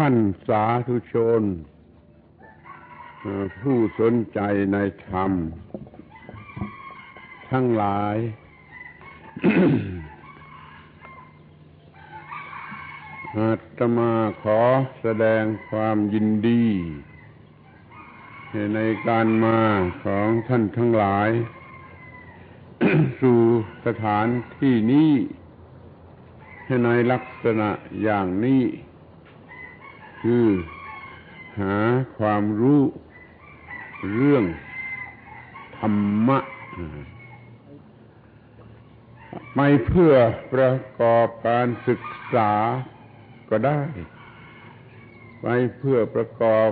ท่านสาธุชน ผู้สนใจในธรรม ทั้งหลาย อาตมาขอแสดงความยินดี ในการมาของท่านทั้งหลาย สู่สถานที่นี้ในลักษณะอย่างนี้ คือ หาความรู้เรื่องธรรมะไม่เพื่อประกอบการศึกษาก็ได้ ไปเพื่อประกอบ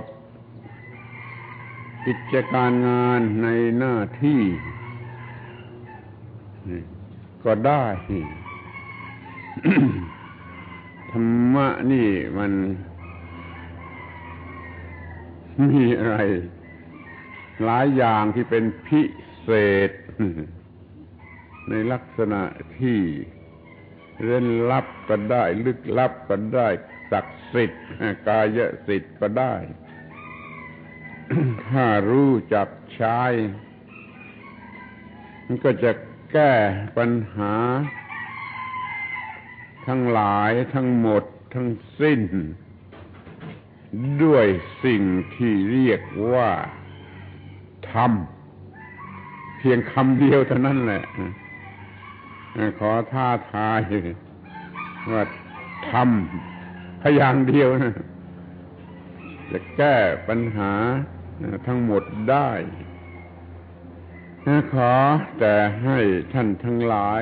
กิจการงานในหน้าที่ ก็ได้ธรรมะนี่มัน มีอะไร หลายอย่างที่เป็นพิเศษ ในลักษณะที่เร้นลับก็ได้ ลึกลับก็ได้ศักดิ์สิทธิ์กายสิทธิ์ก็ได้ ถ้ารู้จักใช้มันก็จะแก้ปัญหา ทั้งหลายทั้งหมดทั้งสิ้น ด้วยสิ่งที่เรียกว่าธรรม เพียงคำเดียวเท่านั้นแหละขอท้าทายว่าทำพยางเดียวนะจะแก้ปัญหาทั้งหมดได้ขอแต่ให้ท่านทั้งหลาย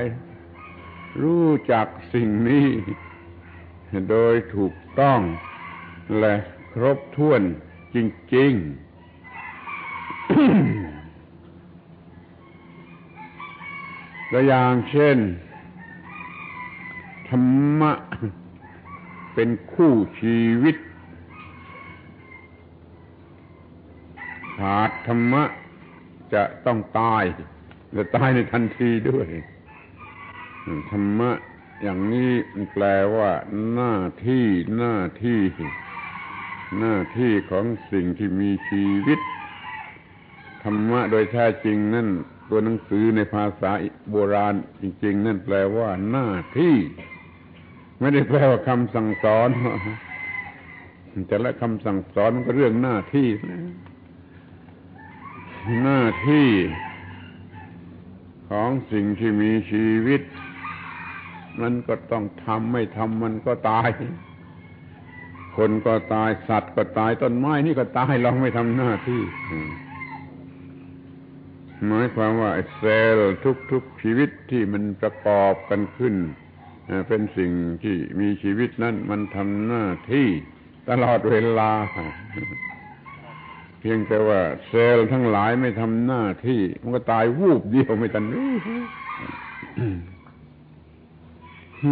รู้จักสิ่งนี้ โดยถูกต้องและ ครบถ้วนจริง ๆ ตัวอย่างเช่น ธรรมะ เป็นคู่ชีวิต ขาดธรรมะจะต้องตาย จะตายในทันทีด้วย ธรรมะอย่างนี้มันแปลว่า หน้าที่หน้าที่ หน้าที่ของสิ่งที่มีชีวิต ธรรมะโดยแท้จริงนั่น ตัวหนังสือในภาษาโบราณจริง ๆ นั่นแปลว่าหน้าที่ ไม่ได้แปลว่าคำสั่งสอนแต่ละคำสั่งสอนมันก็เรื่องหน้าที่นะหน้าที่ของสิ่งที่มีชีวิต มันก็ต้องทำไม่ทำมันก็ตาย คนก็ตายสัตว์ก็ตายต้นไม้นี่ก็ตายลองไม่ทำหน้าที่หมายความว่าเซลล์ทุกๆชีวิตที่มันประกอบกันขึ้นเป็นสิ่งที่มีชีวิตนั้นมันทำหน้าที่ตลอดเวลา เพียงแต่ว่า เซลล์ทั้งหลายไม่ทำหน้าที่ มันก็ตายวูบเดียวไม่ทันรู้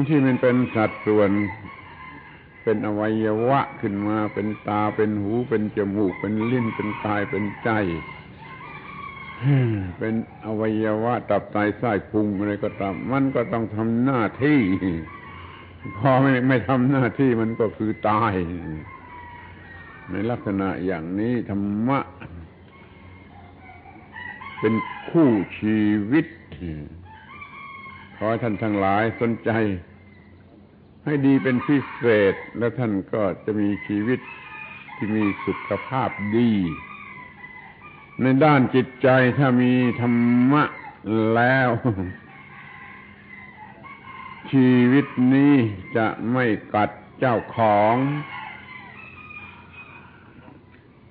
ที่มันเป็นสัดส่วน เป็นอวัยวะขึ้นมาเป็นตาเป็นหูเป็นจมูก เป็นลิ้นเป็นกายเป็นใจ เป็นอวัยวะตับไตไส้พุงอะไรก็ตาม มันก็ต้องทำหน้าที่พอไม่ไม่ทำหน้าที่มันก็คือตาย ในลักษณะอย่างนี้ธรรมะ เป็นคู่ชีวิตขอท่านทั้งหลายสนใจ ให้ดีเป็นพิเศษ แล้วท่านก็จะมีชีวิตที่มีสุขภาพดี ในด้านจิตใจถ้ามีธรรมะแล้ว ชีวิตนี้จะไม่กัดเจ้าของ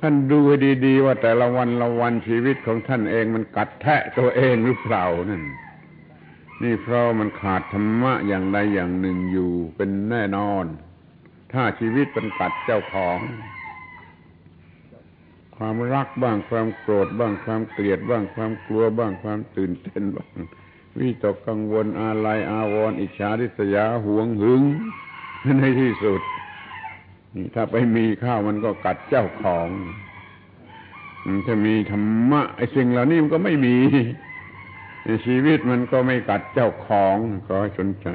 ท่านดูให้ดี ๆ ว่าแต่ละวันละวันชีวิตของท่านเองมันกัดแทะตัวเองหรือเปล่านั่น นี่เพราะมันขาดธรรมะอย่างใดอย่างหนึ่งอยู่เป็นแน่นอน ถ้าชีวิตเป็นกัดเจ้าของ ความรักบ้างความโกรธบ้างความเกลียดบ้างความกลัวบ้างความตื่นเต้นบ้างวิตกกังวลอาลัยอาวรณ์อิจฉาริษยาหวงหึงในที่สุดนี่ถ้าไปมีข้าวมันก็กัดเจ้าของถ้ามีธรรมะไอ้สิ่งเหล่านี้มันก็ไม่มี ชีวิตมันก็ไม่กัดเจ้าของก็ให้สนใจ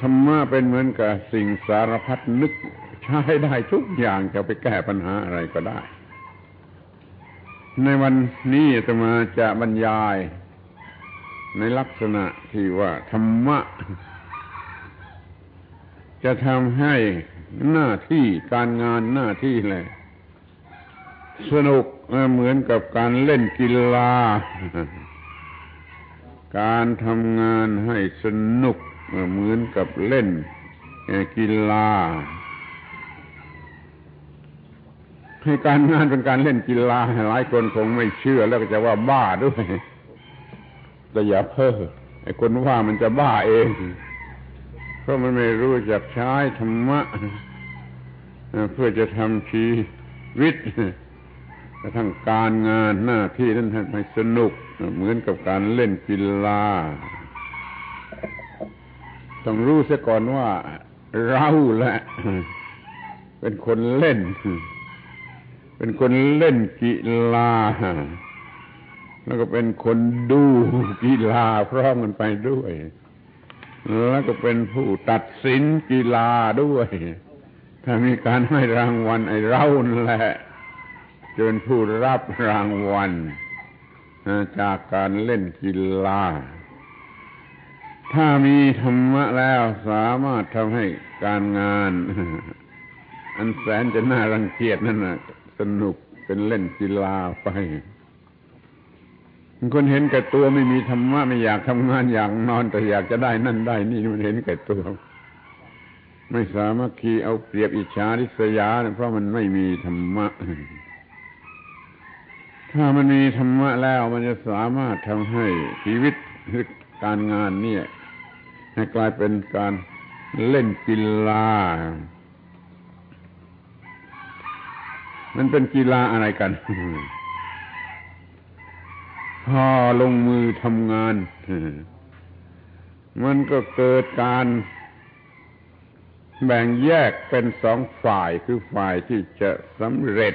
ธรรมะเป็นเหมือนกับสิ่งสารพัดนึก ใช้ได้ทุกอย่างจะไปแก้ปัญหาอะไรก็ได้ ในวันนี้จะมาจะบรรยาย ในลักษณะที่ว่าธรรมะ จะทำให้หน้าที่การงานหน้าที่เลย สนุกเหมือนกับการเล่นกีฬา การทำงานให้สนุกเหมือนกับเล่นกีฬา ให้การงานเป็นการเล่นกีฬาหลายคนคงไม่เชื่อแล้วก็จะว่าบ้าด้วย แต่อย่าเพ้อไอ้คนว่ามันจะบ้าเอง เพราะมันไม่รู้จักใช้ธรรมะ เพื่อจะทำชีวิต ระทั่งการงานหน้าที่นั้นให้สนุก เหมือนกับการเล่นกีฬาต้องรู้เสียก่อนว่าเราแหละ เป็นคนเล่น เป็นคนเล่นกีฬา แล้วก็เป็นคนดูกีฬาพร้อมกันไปด้วย แล้วก็เป็นผู้ตัดสินกีฬาด้วย ถ้ามีการให้รางวัลไอ้เราแหละ จนผู้รับรางวัลจากการเล่นกีฬา ถ้ามีธรรมะแล้วสามารถทำให้การงาน อันแสนจะน่ารังเกียจนั่นนะสนุกเป็นเล่นกีฬาไป คนเห็นแก่ตัวไม่มีธรรมะไม่อยากทำงานอยากนอนแต่อยากจะได้นั่นได้นี่มันเห็นแก่ตัว ไม่สามารถคีเอาเปรียบอิจฉาริษยา เพราะมันไม่มีธรรมะ ถ้ามันมีธรรมะแล้วมันจะสามารถทำให้ชีวิตหรือการงานเนี่ยให้กลายเป็นการเล่นกีฬา มันเป็นกีฬาอะไรกัน พอลงมือทำงาน มันก็เกิดการแบ่งแยกเป็นสองฝ่ายคือฝ่ายที่จะสำเร็จ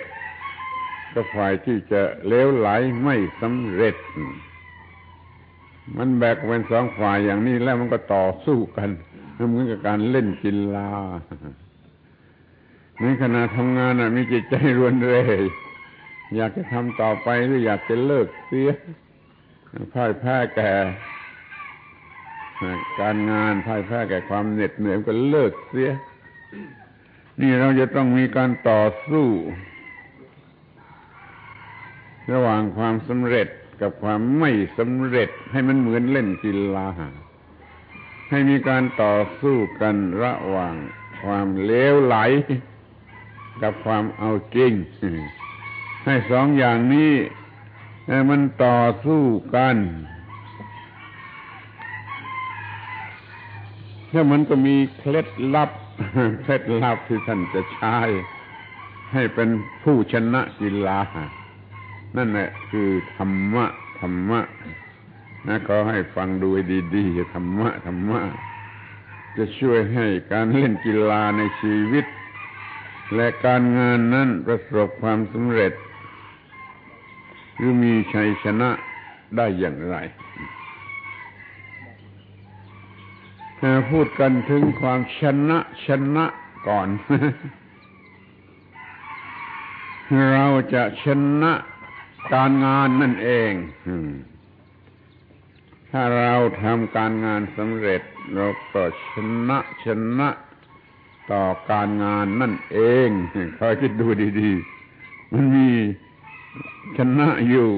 กับฝ่ายที่จะเลวไหลไม่สำเร็จ มันแบกเป็นสองฝ่ายอย่างนี้แล้วมันก็ต่อสู้กันเหมือนกับการเล่นกีฬาในขณะทำงานมีจิตใจรวนเรยอยากจะทำต่อไปหรืออยากจะเลิกเสียพ่ายแพ้แก่การงานพ่ายแพ้แก่ความเหน็ดเหนื่อยก็เลิกเสีย นี่เราจะต้องมีการต่อสู้ ระหว่างความสำเร็จกับความไม่สำเร็จให้มันเหมือนเล่นกีฬาให้มีการต่อสู้กันระหว่างความเลวไหล กับความเอาจริง ให้สองอย่างนี้มันต่อสู้กันถ้ามันก็มีเคล็ดลับ เคล็ดลับที่ท่านจะใช้ให้เป็นผู้ชนะกีฬา นั่นแหละคือธรรมะธรรมะนะขอให้ฟังดูดีๆธรรมะธรรมะจะช่วยให้การเล่นกีฬาในชีวิต และการงานนั้นประสบความสำเร็จ หรือมีชัยชนะได้อย่างไรพูดกันถึงความชนะชนะก่อน เราจะชนะ การงานนั่นเองถ้าเราทำการงานสำเร็จ เราก็ชนะชนะต่อการงานนั่นเองคอยคิดดูดีๆ มันมีชนะอยู่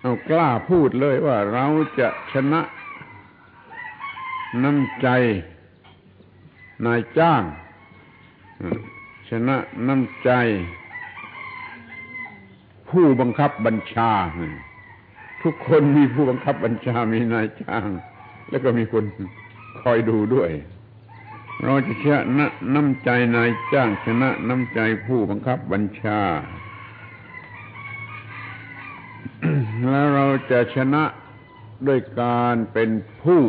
เอากล้าพูดเลยว่าเราจะชนะน้ำใจนายจ้าง ชนะน้ำใจ ผู้บังคับบัญชา ทุกคนมีผู้บังคับบัญชามีนายจ้าง แล้วก็มีคนคอยดูด้วย เราจะชนะน้ำใจนายจ้างชนะน้ำใจผู้บังคับบัญชา แล้วเราจะชนะด้วยการเป็นผู้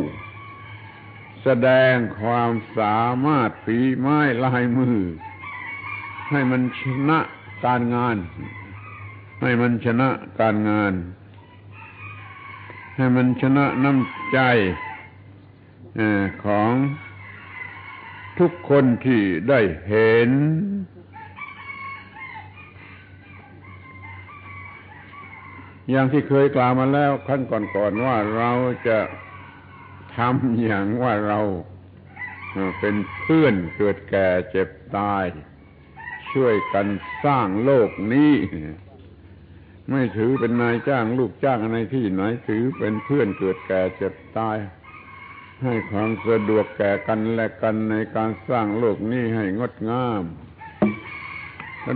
แสดงความสามารถฝีไม้ลายมือ ให้มันชนะการงาน ให้มันชนะการงาน ให้มันชนะน้ำใจของทุกคนที่ได้เห็น อย่างที่เคยกล่าวมาแล้วขั้นก่อนๆว่าเราจะทำอย่างว่าเราเป็นเพื่อนเกิดแก่เจ็บตาย ช่วยกันสร้างโลกนี้ ไม่ถือเป็นนายจ้างลูกจ้างในที่ไหนถือเป็นเพื่อนเกิดแก่เจ็บตาย ให้ความสะดวกแก่กันและกันในการสร้างโลกนี้ให้งดงาม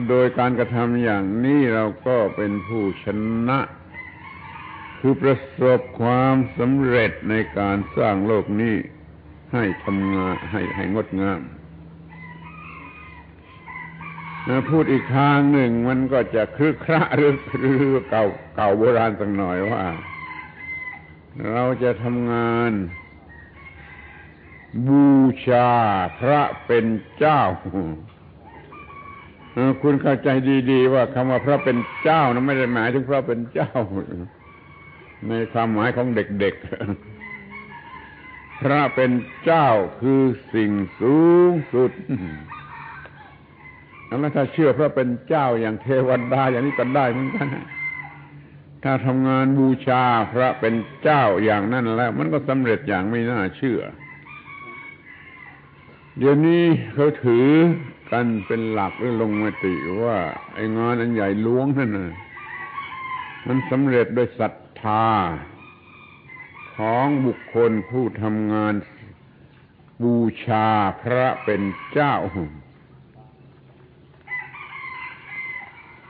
โดยการกระทำอย่างนี้เราก็เป็นผู้ชนะ คือประสบความสำเร็จในการสร้างโลกนี้ให้ทำงานให้ให้งดงาม พูดอีกทางหนึ่งมันก็จะคลึกคระหรือหรือเก่าเก่าโบราณสักหน่อยว่า เราจะทำงาน บูชาพระเป็นเจ้า คุณเข้าใจดี ๆ ว่าคำว่าพระเป็นเจ้านะไม่ได้หมายถึงพระเป็นเจ้า ในความหมายของเด็กๆ พระเป็นเจ้าคือสิ่งสูงสุด แล้วถ้าเชื่อพระเป็นเจ้าอย่างเทวดาอย่างนี้ก็ได้เหมือนกันถ้าทำงานบูชาพระเป็นเจ้าอย่างนั้นแล้ว มันก็สำเร็จอย่างไม่น่าเชื่อ เดี๋ยวนี้เขาถือกันเป็นหลักหรือลงมติว่าไอ้งานอันใหญ่ล้วงนั่นน่ะมันสำเร็จด้วยศรัทธา ของบุคคลผู้ทำงานบูชาพระเป็นเจ้า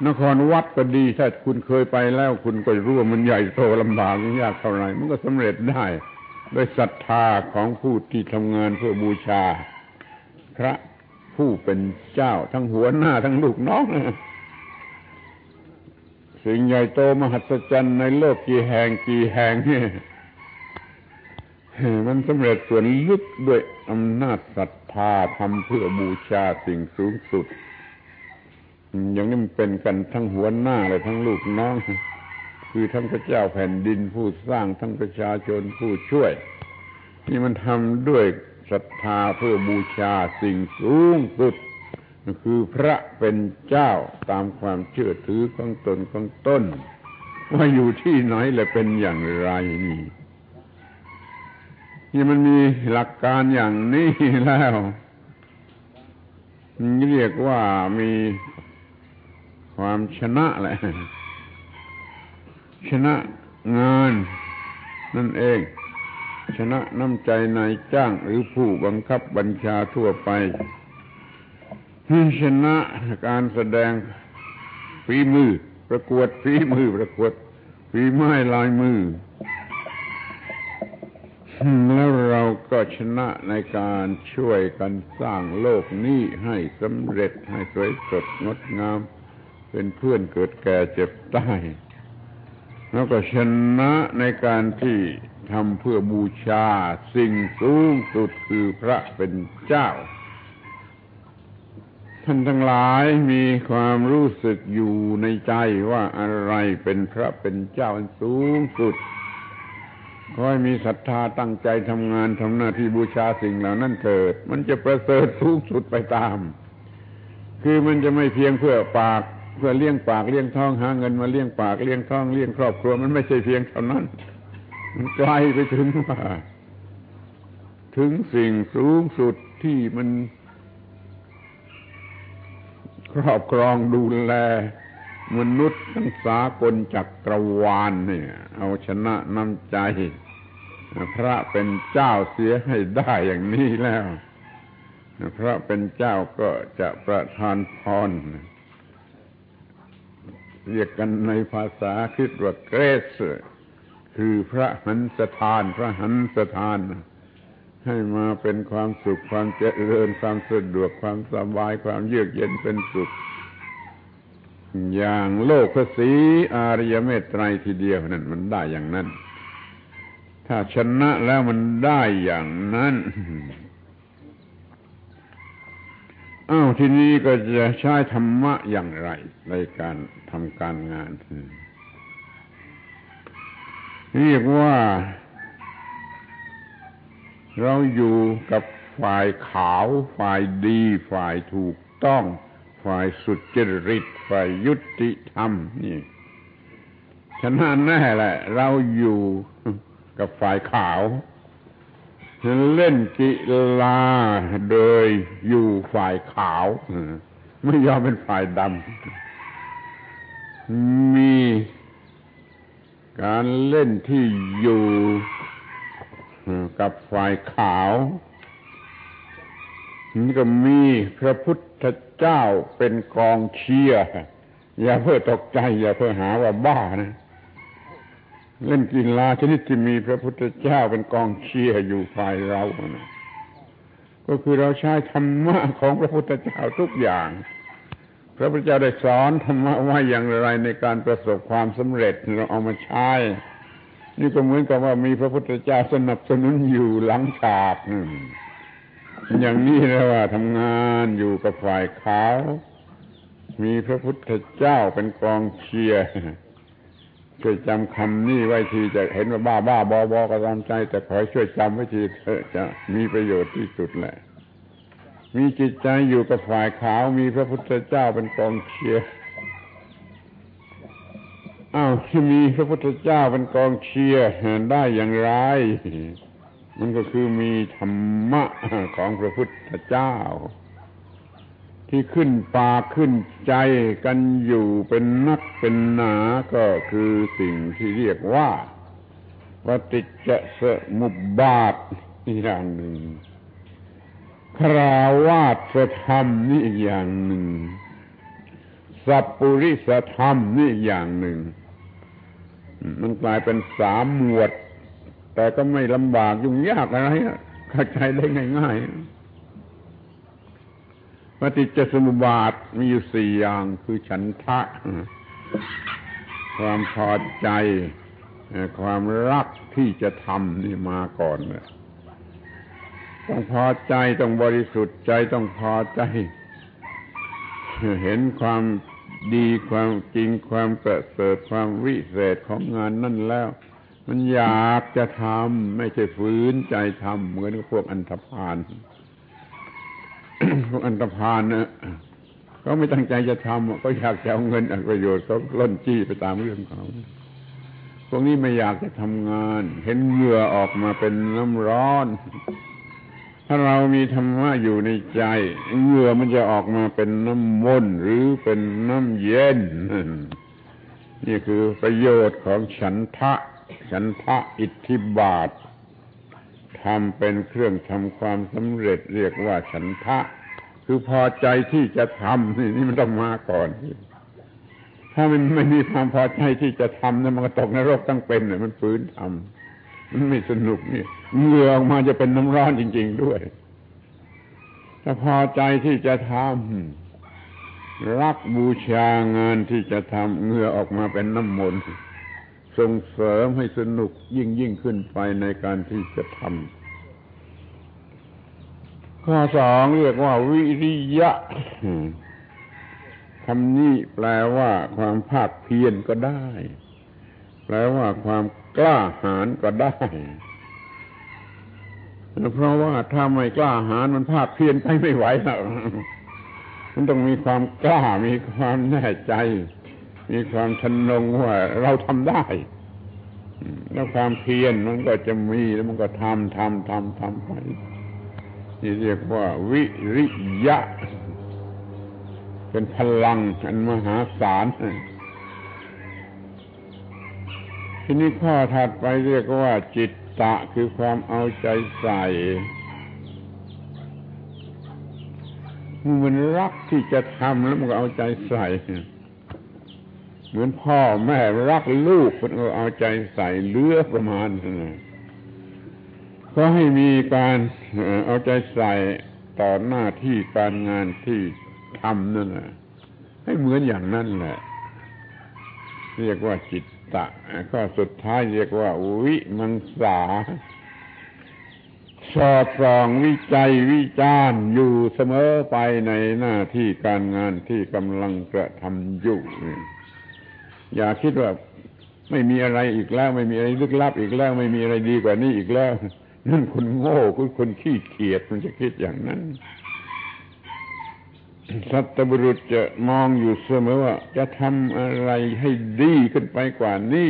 นครวัดก็ดีถ้าคุณเคยไปแล้วคุณก็รู้ว่ามันใหญ่โตลำบากยากเท่าไหร่มันก็สำเร็จได้ด้วยศรัทธาของผู้ที่ทำงานเพื่อบูชา พระผู้เป็นเจ้าทั้งหัวหน้าทั้งลูกน้องสิ่งใหญ่โตมหัศจรรย์ในโลกกี่แห่งกี่แห่งนี่มันสำเร็จส่วนลึกด้วยอำนาจศรัทธาทำเพื่อบูชาสิ่งสูงสุด อย่างนี้มันเป็นกันทั้งหัวหน้าเลยทั้งลูกน้อง คือทั้งพระเจ้าแผ่นดินผู้สร้างทั้งประชาชนผู้ช่วย นี่มันทำด้วยศรัทธาเพื่อบูชาสิ่งสูงสุดคือพระเป็นเจ้าตามความเชื่อถือของตนของตนว่าอยู่ที่ไหนและเป็นอย่างไรนี่นี่มันมีหลักการอย่างนี้แล้ว เรียกว่ามี ความชนะแหละ ชนะงานนั่นเอง ชนะน้ำใจนายจ้างหรือผู้บังคับบัญชาทั่วไปชนะการแสดงฝีมือ ประกวดฝีมือ ประกวดฝีไม้ลายมือ แล้วเราก็ชนะในการช่วยกันสร้างโลกนี้ให้สำเร็จให้สวยสดงดงาม เป็นเพื่อนเกิดแก่เจ็บตายแล้วก็ชนะในการที่ทำเพื่อบูชาสิ่งสูงสุดคือพระเป็นเจ้า ท่านทั้งหลายมีความรู้สึกอยู่ในใจว่าอะไรเป็นพระเป็นเจ้าอันสูงสุดขอให้มีศรัทธาตั้งใจทำงานทำหน้าที่บูชาสิ่งเหล่านั้นเถิด มันจะประเสริฐสูงสุดไปตาม คือมันจะไม่เพียงเพื่อปาก เพื่อเลี้ยงปากเลี้ยงท้องหาเงินมาเลี้ยงปากเลี้ยงท้องเลี้ยงครอบครัวมันไม่ใช่เพียงเท่านั้น มันไกลไปถึงว่าถึงสิ่งสูงสุดที่มัน ครอบครองดูแล มนุษย์ทั้งสากลจักรวาลเนี่ย เอาชนะน้ำใจ พระเป็นเจ้าเสียให้ได้อย่างนี้แล้ว พระเป็นเจ้าก็จะประทานพร เรียกกันในภาษาคิดว่าเกรสคือพระหันสถานพระหันสถาน ให้มาเป็นความสุขความเจริญความสะดวกความสบายความเยือกเย็นเป็นสุข อย่างโลกพระศรีอริยเมตไตรทีเดียวนั่นมันได้อย่างนั้น ถ้าชนะแล้วมันได้อย่างนั้น อ้าวทีนี้ก็จะใช้ธรรมะอย่างไร ในการทำการงานเรียกว่า เราอยู่กับฝ่ายขาว ฝ่ายดี ฝ่ายถูกต้อง ฝ่ายสุจริต ฝ่ายยุติธรรมนี่ฉะนั้นแน่แหละ เราอยู่กับฝ่ายขาว เล่นกีฬาโดยอยู่ฝ่ายขาวไม่ยอมเป็นฝ่ายดำมีการเล่นที่อยู่กับฝ่ายขาวนี่ก็มีพระพุทธเจ้าเป็นกองเชียร์อย่าเพื่อตกใจ อย่าเพื่อหาว่าบ้านะ เล่นกีฬาชนิดที่มีพระพุทธเจ้าเป็นกองเชียร์อยู่ฝ่ายเรานะก็คือเราใช้ธรรมะของพระพุทธเจ้าทุกอย่าง พระพุทธเจ้าได้สอนธรรมะว่าอย่างไรในการประสบความสำเร็จเราเอามาใช้นี่ก็เหมือนกับว่ามีพระพุทธเจ้าสนับสนุนอยู่หลังฉากอย่างนี้แล้วว่าทำงานอยู่กับฝ่ายขาว มีพระพุทธเจ้าเป็นกองเชียร์ ช่วยจำคำนี้ไว้ทีจะเห็นว่าบ้าบ้าบอบอก็ตามใจ แต่ขอช่วยจำไว้ทีเถอะจะมีประโยชน์ที่สุดแหละ มีจิตใจอยู่กับฝ่ายขาวมีพระพุทธเจ้าเป็นกองเชียร์อ้าวที่มีพระพุทธเจ้าเป็นกองเชียร์ได้อย่างไร มันก็คือมีธรรมะของพระพุทธเจ้า ที่ขึ้นปากขึ้นใจกันอยู่เป็นนักเป็นหนาก็คือสิ่งที่เรียกว่าปฏิจจสมุปบาทอย่างหนึ่งคราวาสธรรมนี่อีกอย่างหนึ่ง สัพปุริสธรรมนี่อีกอย่างหนึ่ง มันกลายเป็นสามหมวด แต่ก็ไม่ลำบากยุ่งยากอะไรเข้าใจได้ง่าย ๆ ปฏิจจสมุปบาทมีอยู่สี่อย่างคือฉันทะ ความพอใจ ความรักที่จะทำนี่มาก่อนเลยต้องพอใจต้องบริสุทธิ์ใจต้องพอใจ เห็นความดีความจริงความประเสริฐความวิเศษของงานนั่นแล้ว มันอยากจะทำไม่ใช่ฝืนใจทำเหมือนกับพวกอันธพาล วกอันตรพานนะเขาไม่ตั้งใจจะทำก็อยากจะเอาเงินอันประโยชน์เขาล่นจี้ไปตามเรื่องเขาพวกนี้ไม่อยากจะทำงาน เห็นเหงื่อออกมาเป็นน้ำร้อน ถ้าเรามีธรรมะอยู่ในใจเหงื่อมันจะออกมาเป็นน้ำมนต์หรือเป็นน้ำเย็น นี่คือประโยชน์ของฉันทะ ฉันทะอิทธิบาททำเป็นเครื่องทำความสำเร็จเรียกว่าฉันทะ คือพอใจที่จะทำนี่นี่มันต้องมาก่อน ถ้ามันไม่มีความพอใจที่จะทำเนะมันก็ตกนรกตั้งเป็นเนี่ยมันฝืนทำมันไม่สนุกนี่เหงื่อออกมาจะเป็นน้ำร้อนจริง ๆด้วย ถ้าพอใจที่จะทำรักบูชางานที่จะทำเหงื่อออกมาเป็นน้ำมนต์ส่งเสริมให้สนุกยิ่งยิ่งขึ้นไปในการที่จะทำ ข้อสองเรียกว่า วิริยะคำนี้แปลว่า ความภาคเพียรก็ได้ แปลว่าความกล้าหาญก็ได้ เพราะว่าถ้าไม่กล้าหาญมันภาคเพียรไปไม่ไหวแล้วมันต้องมีความกล้ามีความแน่ใจ มีความทนงว่าเราทำได้ แล้วความเพียรมันก็จะมีแล้วมันก็ทำทำทำทำไป นี่เรียกว่าวิริยะ เป็นพลังอันมหาศาลทีนี้ข้อถัดไปเรียกว่าจิตตะคือความเอาใจใส่มันรักที่จะทำแล้วมันก็เอาใจใส่ เหมือนพ่อแม่รักลูกคนก็เอาใจใส่เลือประมาณนั้น ก็ให้มีการเอาใจใส่ต่อหน้าที่การงานที่ทำนั่นแหละให้เหมือนอย่างนั้นแหละ เรียกว่าจิตตะก็สุดท้ายเรียกว่า วิมังสาสอดส่องวิจัยวิจารณ์อยู่เสมอไปในหน้าที่การงานที่กำลังกระทำอยู่ อย่าคิดว่าไม่มีอะไรอีกแล้ว ไม่มีอะไรลึกลับอีกแล้ว ไม่มีอะไรดีกว่านี้อีกแล้ว นั่นคนโง่คุณคนขี้เกียจมันจะคิดอย่างนั้น สัตบุรุษจะมองอยู่เสมอว่า จะทำอะไรให้ดีขึ้นไปกว่านี้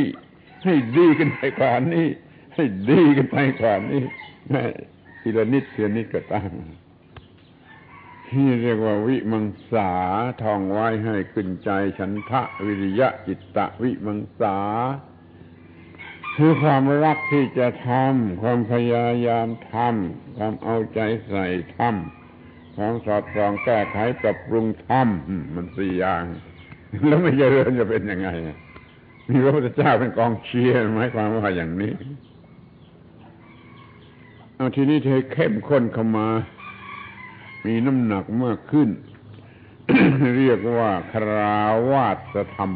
ให้ดีขึ้นไปกว่านี้ ให้ดีขึ้นไปกว่านี้ทีละนิดทีละนิดก็ตามที่เรียกว่าวิมังสาทองไว้ให้ขึ้นใจ ฉันทะวิริยะจิตตะวิมังสา คือความรักที่จะทำความพยายามทำความเอาใจใส่ทำความสอดส่องแก้ไขปรับปรุงทำมันสี่อย่าง แล้วไม่เจริญจะเป็นยังไงมีพระพุทธเจ้าเป็นกองเชียร์หมายความว่าอย่างนี้เอาทีนี้เธอเข้มข้นเข้ามา มีน้ำหนักมากขึ้น เรียกว่าคราวาสธรรม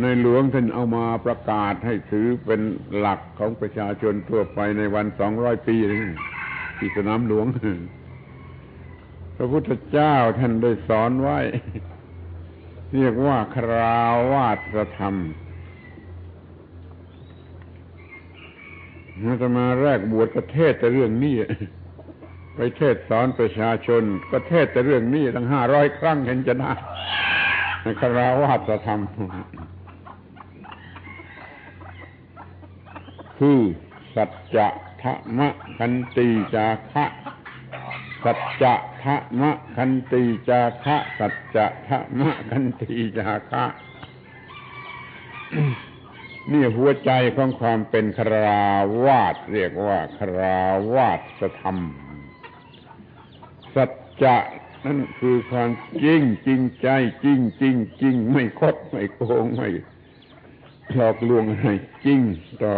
ในหลวงท่านเอามาประกาศให้ถือเป็นหลักของประชาชนทั่วไปในวันสองร้อยปีที่สนามหลวง พระพุทธเจ้าท่านได้สอนไว้ เรียกว่าคราวาสธรรมอาตมาแรกบวชก็เทศแต่เรื่องนี้ไปเทศสอนประชาชน ก็เทศแต่เรื่องนี้ตั้งห้าร้อยครั้งเห็นจะได้คราวาสธรรม คือสัจจะธรรมคันติจาคะสัจจะธรรมคันติจาคะสัจจะธรรมคันติจาคะนี่หัวใจของความเป็นคราวาสเรียกว่าคราวาสธรรม สัจจะนั่นคือความจริงจริงใจ จริงจริงจริงไม่คดไม่โกงไม่หลอกลวงให้จริงต่อ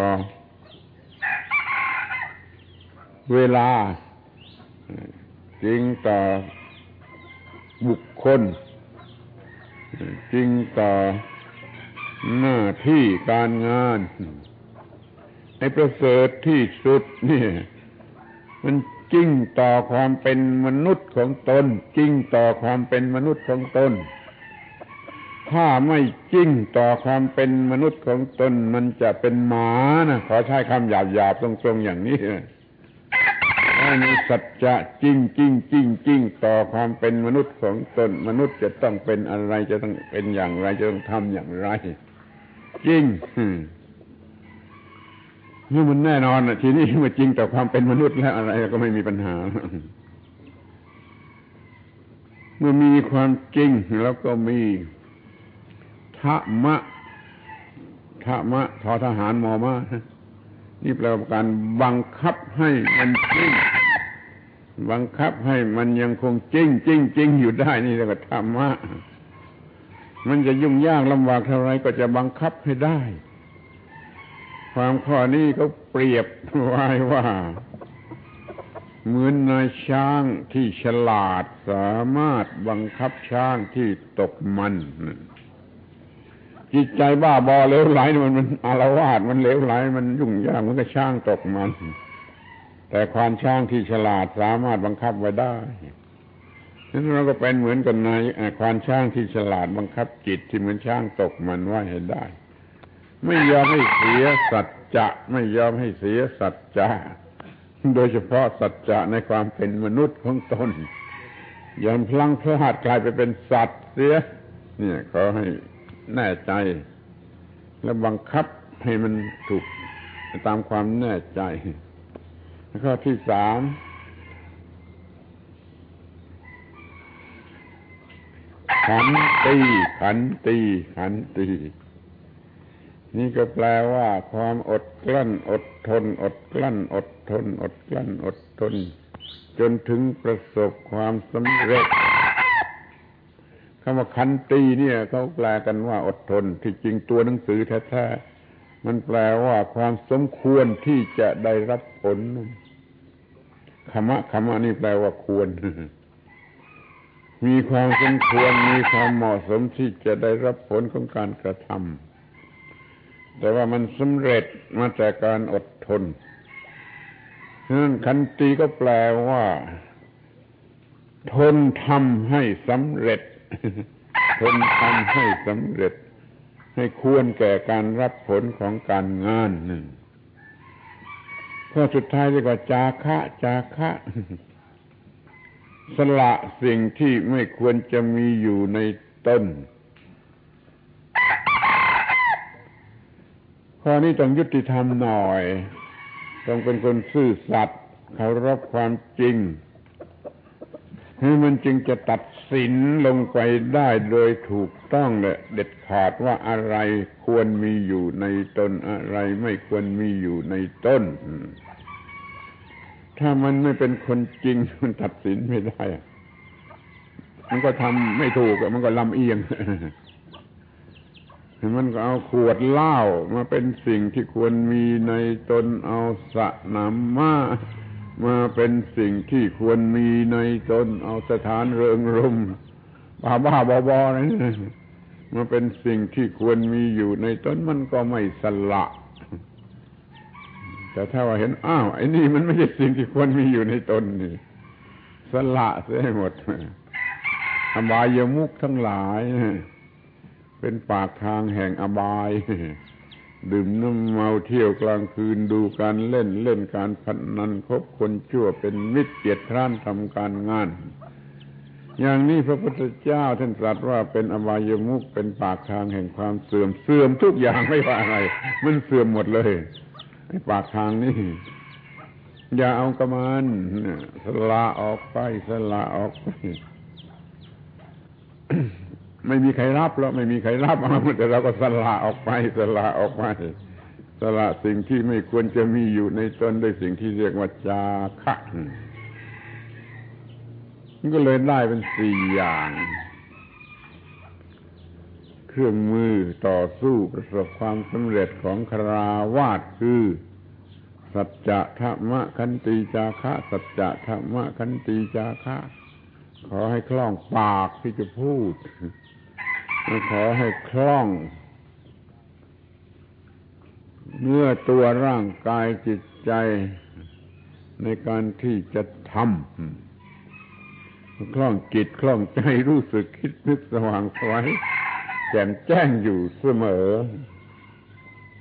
เวลาจริงต่อบุคคล จริงต่อหน้าที่การงานไอ้ประเสริฐที่สุดนี่มันจริงต่อความเป็นมนุษย์ของตน จริงต่อความเป็นมนุษย์ของตน ถ้าไม่จริงต่อความเป็นมนุษย์ของตน มันจะเป็นหมานะขอใช้คำหยาบๆตรงๆอย่างนี้ ถ้ามีสัจจะจริงจริงจริงจริงต่อความเป็นมนุษย์ของตนมนุษย์จะต้องเป็นอะไรจะต้องเป็นอย่างไรจะต้องทำอย่างไร จริงนี่มันแน่นอนอะทีนี้มื่อจริงต่อความเป็นมนุษย์แล้วอะไรก็ไม่มีปัญหาเมื่อมีความจริงแล้วก็มีธรรมะธรรมะทอทหารมอมานี่แปลว่าการบังคับให้มันจริง บังคับให้มันยังคงจริงจริงจริงอยู่ได้นี่เรียกว่าธรรมะมันจะยุ่งยากลำบากเท่าไรก็จะบังคับให้ได้ ความข้อนี้เขาเปรียบไว้ว่า เหมือนนายช้างที่ฉลาดสามารถบังคับช้างที่ตกมันจิตใจบ้าบอเลวไหลมันมันอารวาสมันเลวไหลมันยุ่งยากมันก็ช้างตกมัน แต่ความช้างที่ฉลาดสามารถบังคับไว้ได้นั้นเราก็เป็นเหมือนกันในควานช้างที่ฉลาดบังคับจิตที่เหมือนช้างตกมันไว้ให้ได้ ไม่ยอมให้เสียสัจจะไม่ยอมให้เสียสัจจะโดยเฉพาะสัจจะในความเป็นมนุษย์ของตนยอมพลังพลาดกลายไปเป็นสัตว์เสีย เนี่ยขอให้แน่ใจ และบังคับให้มันถูกตามความแน่ใจ ข้อที่สามขันตี ขันตี ขันตี นี่ก็แปลว่า ความอดกลั้น อดทน อดกลั้น อดทน อดกลั้น อดทน จนถึงประสบความสำเร็จคำว่าคันตีเนี่ยเขาแปลกันว่าอดทน ที่จริงตัวหนังสือแท้ๆมันแปลว่าความสมควรที่จะได้รับผล คำว่าคำว่านี่แปลว่าควร มีความสมควรมีความเหมาะสมที่จะได้รับผลของการกระทำแต่ว่ามันสำเร็จมาจากการอดทนนั้นขันตีก็แปลว่า ทนทำให้สำเร็จ ทนทำให้สำเร็จ ให้ควรแก่การรับผลของการงานหนึ่ง ข้อสุดท้ายเรียกว่าจาคะ จาคะ สละสิ่งที่ไม่ควรจะมีอยู่ในต้น ข้อนี้ต้องยุติธรรมหน่อย ต้องเป็นคนซื่อสัตย์เคารพความจริงให้มันจึงจะตัดสินลงไปได้โดยถูกต้องและเด็ดขาดว่าอะไรควรมีอยู่ในตนอะไรไม่ควรมีอยู่ในต้น ถ้ามันไม่เป็นคนจริงมันตัดสินไม่ได้ มันก็ทำไม่ถูกมันก็ลำเอียงมันก็เอาขวดเหล้ามาเป็นสิ่งที่ควรมีในตนเอาสะน้ำมามาเป็นสิ่งที่ควรมีในตนเอาสถานเริงรมบ้าบ้าบอบออะไรนี่มาเป็นสิ่งที่ควรมีอยู่ในตนมันก็ไม่สละ แต่ถ้าว่าเห็นอ้าวไอ้นี่มันไม่ใช่สิ่งที่ควรมีอยู่ในตนนี่ สละเสียหมดอบายมุกทั้งหลายเป็นปากทางแห่งอบายดื่มน้ำเมาเที่ยวกลางคืนดูการเล่นเล่นการพนนันคบคนชั่วเป็นมิตรเกียรติท่านทำการงาน อย่างนี้พระพุทธเจ้าท่านตรัสว่าเป็นอบายมุกเป็นปากทางแห่งความเสื่อมเสื่อมทุกอย่างไม่ว่าอะไร มันเสื่อมหมดเลย ปากทางนี่อย่าเอากระมันสละออกไปสละออกไปไม่มีใครรับแล้วไม่มีใครรับเอาแต่เราก็สละออกไปสละออกไปสละสิ่งที่ไม่ควรจะมีอยู่ในตนด้วยสิ่งที่เรียกว่าจาคะมันก็เลยได้เป็นสี่อย่าง เครื่องมือต่อสู้ประสบความสำเร็จของคราวาสคือ สัจจะธรรมะคันติจาคะสัจจะธรรมะคันติจาคะ ขอให้คล่องปากที่จะพูดขอให้คล่องเนื้อตัวร่างกายจิตใจในการที่จะทำคล่องจิตคล่องใจรู้สึกคิดนึกสว่างสว จ่มแจ้งอยู่เสมอ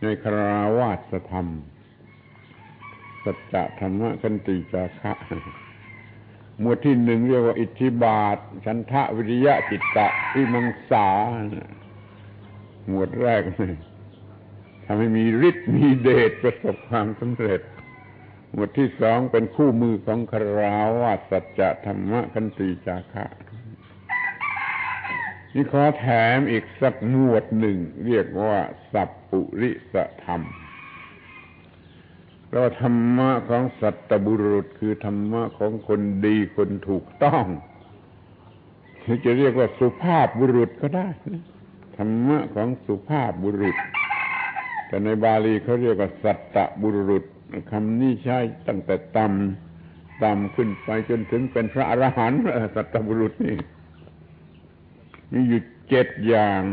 ในคราวาสธรรม สัจจะธรรมะกันติจาคะหมวดที่หนึ่งเรียกว่าอิทธิบาทฉันทะวิริยะจิตตะวิมังสา หมวดแรกทำให้มีฤทธิ์มีเดชประสบความสำเร็จ หมวดที่สองเป็นคู่มือของคราวาสัจจะธรรมะคันติจาคะ นี่ขอแถมอีกสักหมวดหนึ่ง เรียกว่า สัพปุริสธรรมเพราธรรมะของสัตบุรุษ คือธรรมะของคนดีคนถูกต้องหรือจะเรียกว่าสุภาพบุรุษก็ได้ธรรมะของสุภาพบุรุษ แต่ในบาลีเขาเรียกว่าสัตตบุรุษคำนี้ใช้ตั้งแต่ต่ำต่ำขึ้นไปจนถึงเป็นพระอรหันต์สัตบุรุษนี่ มีอยู่เจ็ดอย่าง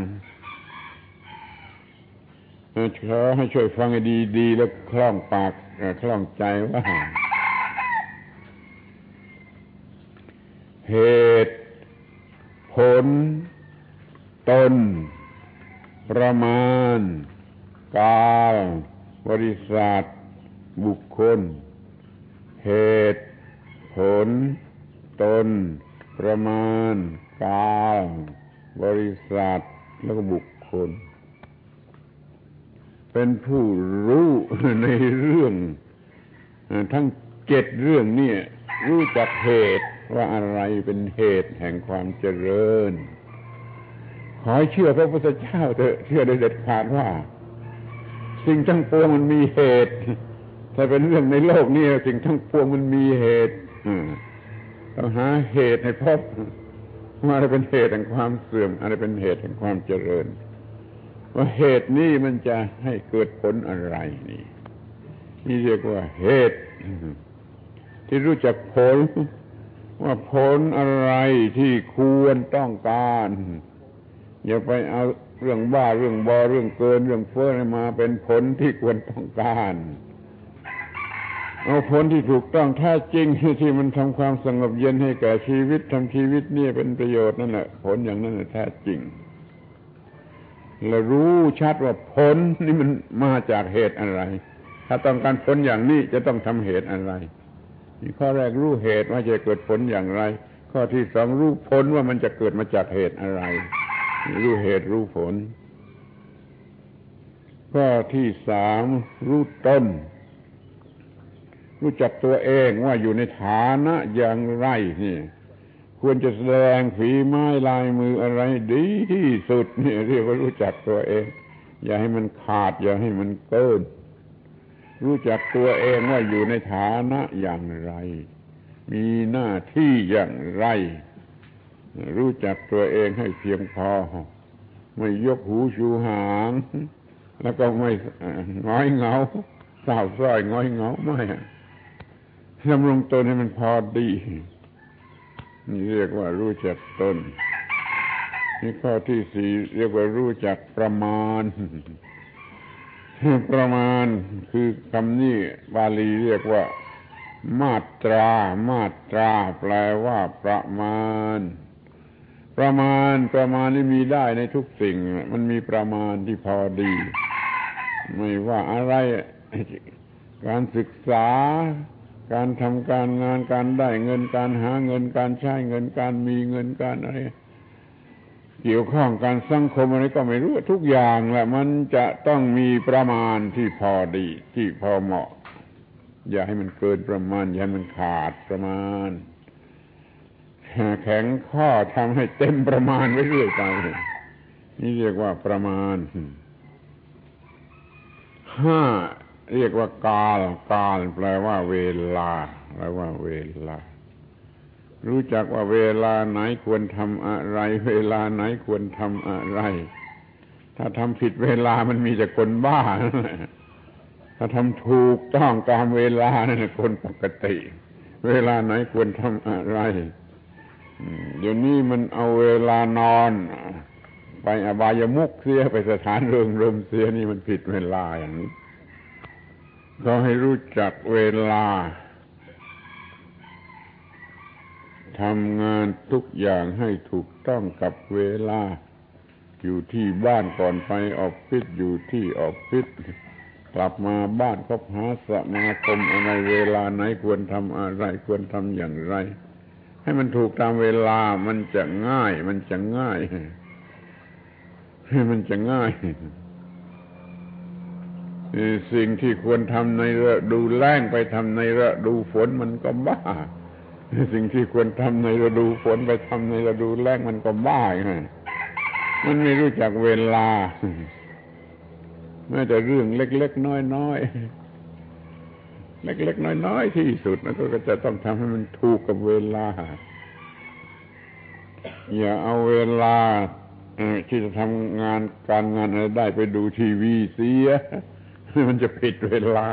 ขอให้ช่วยฟังให้ดีๆแล้วคล่องปากคล่องใจว่า เหตุ ผล ตน ประมาณ กาลบริษัท บุคคล เหตุ ผล ตน ประมาณ กาล บริษัทแล้วก็บุคคล เป็นผู้รู้ในเรื่องทั้งเจ็ดเรื่องนี่รู้จักเหตุว่าอะไรเป็นเหตุแห่งความเจริญ ขอเชื่อพระพุทธเจ้าเถอะเชื่อโดยเด็ดขาดว่า สิ่งทั้งปวงมันมีเหตุถ้าเป็นเรื่องในโลกนี้สิ่งทั้งปวงมันมีเหตุต้องหาเหตุให้พบ อะไรเป็นเหตุแห่งความเสื่อม อะไรเป็นเหตุแห่งความเจริญ ว่าเหตุนี้มันจะให้เกิดผลอะไรนี่นี่เรียกว่าเหตุ ที่รู้จักผล ว่าผลอะไรที่ควรต้องการ อย่าไปเอาเรื่องบ้าเรื่องบอเรื่องเกิน เรื่องเฟ้อมาเป็นผลที่ควรต้องการ เอาผลที่ถูกต้องแท้จริงที่มันทำความสงบเย็นให้แก่ชีวิตทำชีวิตนี่เป็นประโยชน์นั่นแหละผลอย่างนั้นแท้จริง และรู้ชัดว่าผลนี่มันมาจากเหตุอะไร ถ้าต้องการผลอย่างนี้จะต้องทำเหตุอะไรข้อแรกรู้เหตุว่าจะเกิดผลอย่างไร ข้อที่สองรู้ผลว่ามันจะเกิดมาจากเหตุอะไร รู้เหตุรู้ผล ข้อที่สามรู้ต้น รู้จักตัวเองว่าอยู่ในฐานะอย่างไรนี่ควรจะแสดงฝีไม้ลายมืออะไรดีที่สุดนี่เรียกว่ารู้จักตัวเอง อย่าให้มันขาด อย่าให้มันเกิน รู้จักตัวเองว่าอยู่ในฐานะอย่างไร มีหน้าที่อย่างไร รู้จักตัวเองให้เพียงพอ ไม่ยกหูชูหาง แล้วก็ไม่ง้อยเงาเศร้าส้อยง้อยเงาไม่ ดำรงตนให้มันพอดีนี่เรียกว่ารู้จักตนนี่ข้อที่สี่เรียกว่ารู้จักประมาณ ประมาณคือคำนี้บาลีเรียกว่า มาตรา มาตรา แปลว่าประมาณ ประมาณประมาณนี่มีได้ในทุกสิ่ง มันมีประมาณที่พอดี ไม่ว่าอะไรการศึกษา การทำการงานการได้เงินการหาเงินการใช้เงินการมีเงินการอะไรเกี่ยวข้องการสังคมอะไรก็ไม่รู้ทุกอย่างแหละมันจะต้องมีประมาณที่พอดี ที่พอเหมาะ อย่าให้มันเกินประมาณ อย่าให้มันขาดประมาณ แข็งข้อทำให้เต็มประมาณไว้เรื่อยไปนี่เรียกว่าประมาณห้า เรียกว่ากาลกาลแปลว่าเวลาแปลว่าเวลา รู้จักว่าเวลาไหนควรทำอะไร เวลาไหนควรทำอะไร ถ้าทำผิดเวลามันมีแต่คนบ้า ถ้าทำถูกต้องตามเวลานั่นคนปกติ เวลาไหนควรทำอะไรเดี๋ยวนี้มันเอาเวลานอน ไปอบายมุกเสียไปสถานเริงรมเสียนี่มันผิดเวลาอย่างนี้ ก็ให้รู้จักเวลาทำงานทุกอย่างให้ถูกต้องกับเวลา อยู่ที่บ้านก่อนไปออฟฟิศอยู่ที่ออฟฟิศกลับมาบ้านก็หาสมาคมอะไรเวลาไหนควรทำอะไรควรทำอย่างไร ให้มันถูกตามเวลามันจะง่าย มันจะง่ายมันจะง่าย สิ่งที่ควรทำในฤดูแล้งไปทำในฤดูฝนมันก็บ้า สิ่งที่ควรทำในฤดูฝนไปทำในฤดูแล้งมันก็บ้าไงมันไม่รู้จักเวลาแม้แต่เรื่องเล็ก ๆ น้อยๆเล็ก ๆ น้อย ๆ ที่สุดมันก็จะต้องทำให้มันถูกกับเวลา อย่าเอาเวลาที่จะทำงานการงานอะไรได้ไปดูทีวีเสีย มันจะผิดเวลา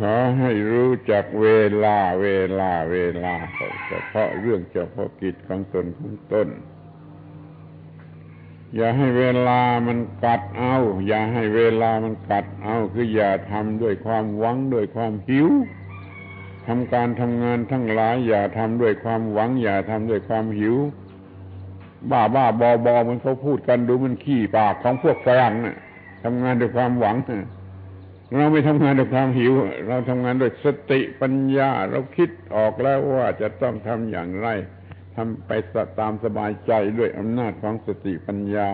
ขอให้รู้จักเวลา เวลา เวลาเฉพาะเรื่องเฉพาะกิจของตนของตนอย่าให้เวลามันกัดเอา อย่าให้เวลามันกัดเอา คืออย่าทำด้วยความหวังด้วยความหิวทำการทำงานทั้งหลาย อย่าทำด้วยความหวัง อย่าทำด้วยความหิว บ้าบ้าบอบอมันเขาพูดกันดูมันขี้ปากของพวกฝรั่งนะ่ะ ทำงานด้วยความหวัง เราไม่ทำงานด้วยความหิว เราทำงานด้วยสติปัญญา เราคิดออกแล้วว่าจะต้องทำอย่างไรทำไปตามสบายใจด้วยอำนาจของสติปัญญา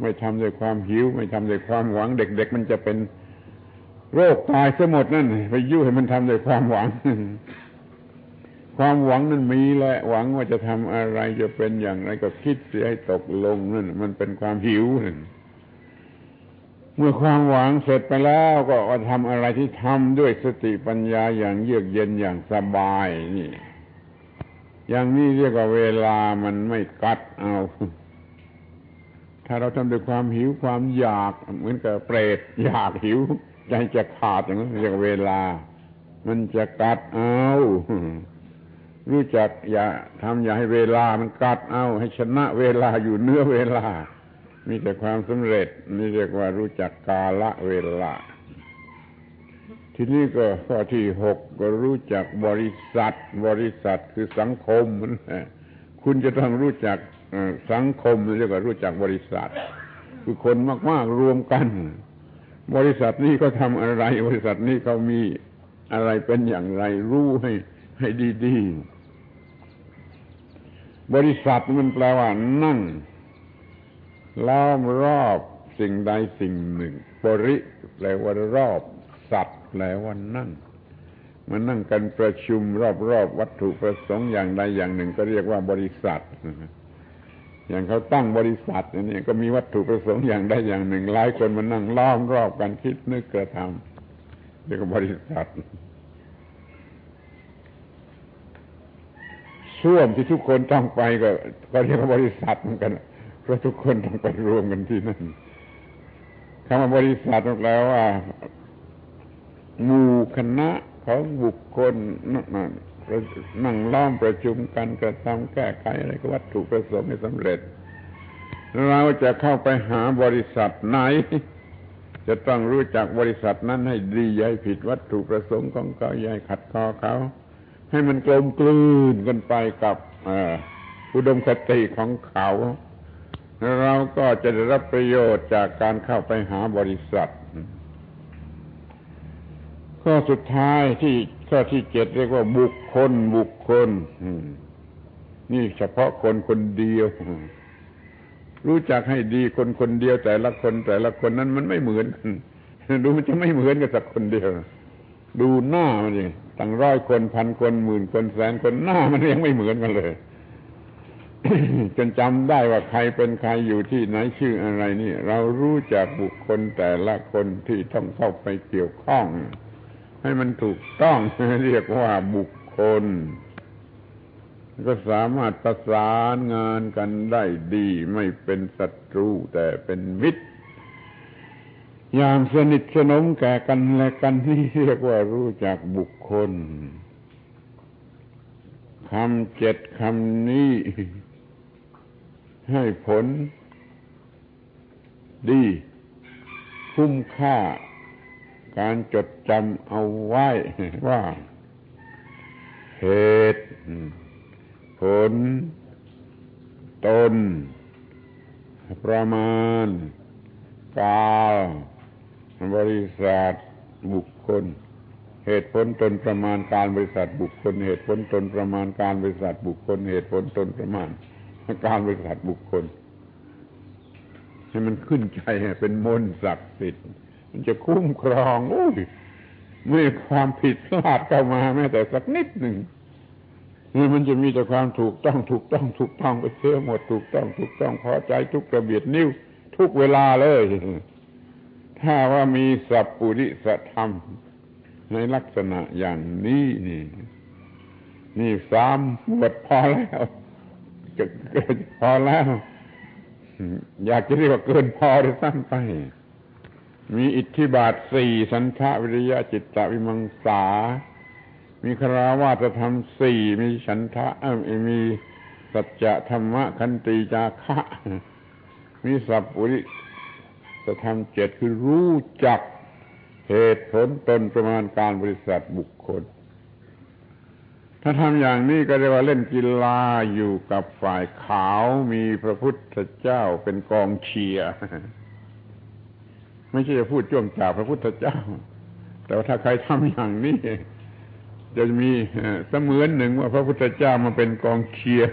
ไม่ทำด้วยความหิว ไม่ทำด้วยความหวัง เด็ก ๆ มันจะเป็นโรคตายซะหมดนั่นไปยุ่ให้มันทำด้วยความหวัง ความหวังนั้นมีแหละหวังว่าจะทำอะไรจะเป็นอย่างไรก็คิดเสียให้ตกลงนั่นมันเป็นความหิวนั่น เมื่อความหวังเสร็จไปแล้วก็ทำอะไรที่ทำด้วยสติปัญญาอย่างเยือกเย็นอย่างสบายนี่ อย่างนี้เรียกว่าเวลามันไม่กัดเอา ถ้าเราทำด้วยความหิวความอยากเหมือนกับเปรตอยากหิวใจจะขาดอย่างนั้นเรียกเวลา มันจะกัดเอารู้จักอย่าทำอย่าให้เวลามันกัดเอา ให้ชนะเวลาอยู่เนื้อเวลา มีแต่ความสำเร็จนี่เรียกว่ารู้จักกาละเวลา ทีนี้ก็ข้อที่หกก็รู้จักบริษัท บริษัทคือสังคมนะคุณจะต้องรู้จักสังคมเรียกว่ารู้จักบริษัท คือคนมากๆรวมกัน บริษัทนี้ก็ทำอะไร บริษัทนี้เขามีอะไรเป็นอย่างไรรู้ให้ให้ดี ๆ บริษัทมันแปลว่านั่ง ล้อมรอบสิ่งใดสิ่งหนึ่งบริแปลว่ารอบสัตว์แปลว่านั่งมันนั่งกันประชุมรอบๆวัตถุประสงค์อย่างใดอย่างหนึ่ง ก็เรียกว่าบริษัทอย่างเขาตั้งบริษัทนี่ก็มีวัตถุประสงค์อย่างใดอย่างหนึ่งหลายคนมานั่งล้อมรอบกันคิดนึกกระทำเรียกว่าบริษัทช่วมที่ทุกคนต้องไปก็ก็เรียกว่าบริษัทเหมือนกัน ราะทุกคนต้องไปรวมกันที่นั่นคำว่าบริษัทแปลว่าหมู่คณะของบุคคลนั่งล้อมประชุมกันกระทำแก้ไขอะไรก็วัตถุประสงค์ให้สำเร็จ เราจะเข้าไปหาบริษัทไหน จะต้องรู้จักบริษัทนั้นให้ดีอย่าผิดวัตถุประสงค์ของเขาอย่าขัดคอเขา ให้มันกลมกลืนกันไปกับอุดมคติของเขา เราก็จะได้รับประโยชน์จากการเข้าไปหาบริษัท ข้อสุดท้ายที่ข้อที่เจ็ดเรียกว่าบุคคลบุคคลนี่เฉพาะคนคนเดียว รู้จักให้ดีคนคนเดียวแต่ละคนแต่ละคนนั้นมันไม่เหมือนกันดูมันจะไม่เหมือนกันสักคนเดียว ดูหน้ามันดิตั้งร้อยคนพันคนหมื่นคนแสนคนหน้ามันยังไม่เหมือนกันเลย จนจำได้ว่าใครเป็นใครอยู่ที่ไหนชื่ออะไรนี่ เรารู้จักบุคคลแต่ละคนที่ต้องเข้าไปเกี่ยวข้อง ให้มันถูกต้องเรียกว่าบุคคล ก็สามารถประสานงานกันได้ดี ไม่เป็นศัตรูแต่เป็นมิตร อย่างสนิทสนมแก่กันและกันนี่เรียกว่ารู้จักบุคคลคำเจ็ดคำนี้ ให้ผลดี คุ้มค่า การจดจำเอาไว้ว่า เหตุ ผล ตน ประมาณ กาลบริษัทบุคคล เหตุผลตนประมาณการบริษัทบุคคล เหตุผลตนประมาณการบริษัทบุคคล เหตุผลตนประมาณ การบริษัทบุคคล ให้มันขึ้นใจเป็นมนศักดิ์สิทธิ์มันจะคุ้มครองโอ้ยไม่ความผิดพลาดเข้ามาแม้แต่สักนิดหนึ่งนี่มันจะมีแต่ความถูกต้องถูกต้องถูกต้องไปเสียหมดถูกต้องถูกต้องพอใจทุกกระเบียดนิ้ว ทุกเวลาเลย ถ้าว่ามีสัพปุริสธรรม ในลักษณะอย่างนี้นี่ นี่สามบทพอแล้ว จะพอแล้ว อยากจะเรียกว่าเกินพอหรือสั้นไป มีอิทธิบาทสี่สันทะวิริยะจิตตวิมังสา มีคราวาสธรรมสี่มีฉันทะมีสัจจะธรรมะคันติจาคะ มีสัพปุริสธรรมเจ็ดคือรู้จักเหตุผลตนประมาณการบริษัทบุคคล ถ้าทำอย่างนี้ก็เรียกว่าเล่นกีฬาอยู่กับฝ่ายขาวมีพระพุทธเจ้าเป็นกองเชียร์ไม่ใช่จะพูดจ้วงจ่าพระพุทธเจ้า แต่ว่าถ้าใครทำอย่างนี้จะมีเสมือนหนึ่งว่าพระพุทธเจ้ามาเป็นกองเชียร์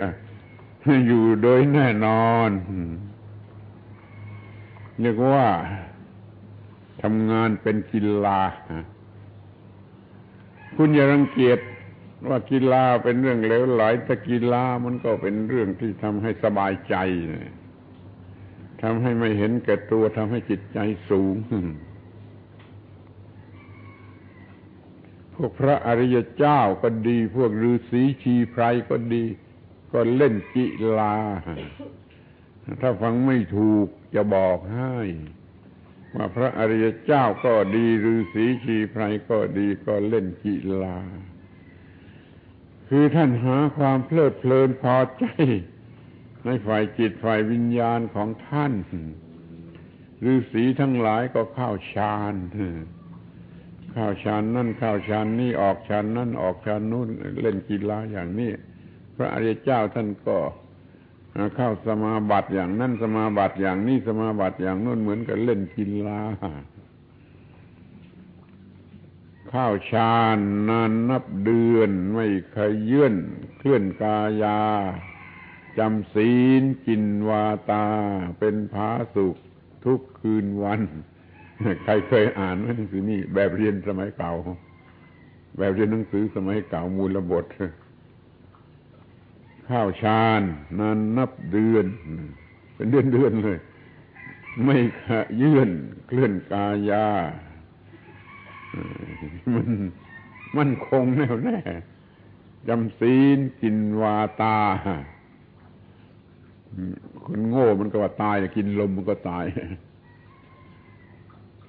อยู่โดยแน่นอนเรียกว่าทำงานเป็นกีฬาคุณอย่ารังเกียจ ว่ากีฬาเป็นเรื่องเลวไหลแต่กีฬามันก็เป็นเรื่องที่ทำให้สบายใจทำให้ไม่เห็นแก่ตัวทำให้จิตใจสูง พวกพระอริยเจ้าก็ดี พวกฤาษีชีไพรก็ดี ก็เล่นกีฬา ถ้าฟังไม่ถูกจะบอกให้ว่าพระอริยเจ้าก็ดีฤาษีชีไพรก็ดีก็เล่นกีฬา คือท่านหาความเพลิดเพลินพอใจ ในฝ่ายจิตฝ่ายวิญญาณของท่านฤาษีทั้งหลายก็เข้าฌานเข้าฌานนั่นเข้าฌานนี่ออกฌานนั่นออกฌานนู่นเล่นกีฬาอย่างนี้ พระอริยเจ้าท่านก็เข้าสมาบัติอย่างนั่นสมาบัติอย่างนี้สมาบัติอย่างนู้นเหมือนกับเล่นกีฬา ข้าวชานนานนับเดือนไม่เคยเยื่นเคลื่อนกายาจำศีลกินวาตา เป็นผาสุขทุกคืนวัน ใครเคยอ่านหมหนังสือนี่แบบเรียนสมัยเก่า แบบเรียนหนังสือสมัยเก่ามูลบท ข้าวชานนานนับเดือน เป็นเดือนเดือนเลย ไม่ขยื่นเคลื่อนกายา มันมันคงแน่วแน่จำศีลกินวาตา คนโง่มันก็ว่าตายกินลมมันก็ตาย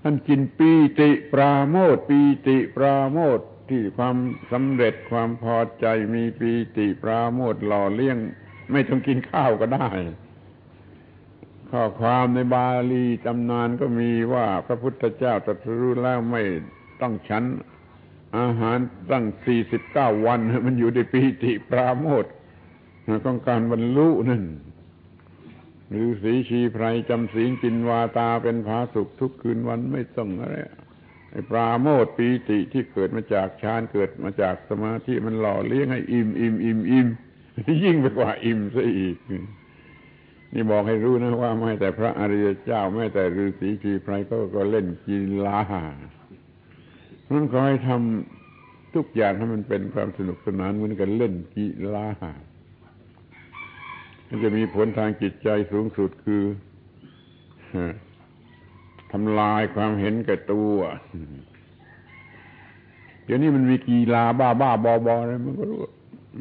ท่านกินปีติปราโมทปีติปราโมทที่ความสำเร็จความพอใจมีปีติปราโมทหล่อเลี้ยง ไม่ต้องกินข้าวก็ได้ ข้อความในบาลีตำนานก็มีว่าพระพุทธเจ้าตรัสรู้แล้วไม่ ต้องฉันอาหารตั้งสี่สิบเก้าวัน มันอยู่ในปีติปราโมทต้องการบรรลุนั่นหรือสีชีไพรจำศีลกินวาตาเป็นผาสุขทุกคืนวันไม่ต้องอะไรไอ้ปราโมทปีติที่เกิดมาจากฌานเกิดมาจากสมาธิมันหล่อเลี้ยงให้อิ่มอิ่มอิ่มอิ่มยิ่งไปกว่าอิ่มซะอีก นี่บอกให้รู้นะว่าไม่แต่พระอริยเจ้าไม่แต่ฤาษีชีไพรก็ก็เล่นกีฬา นั้นขอให้ทำทุกอย่างให้มันเป็นความสนุกสนานเหมือนกันเล่นกีฬามันจะมีผลทางจิตใจสูงสุดคือทำลายความเห็นแก่ตัวเดี๋ยวนี้มันมีกีฬาบ้าบ้าบอบออะไรมันก็รู้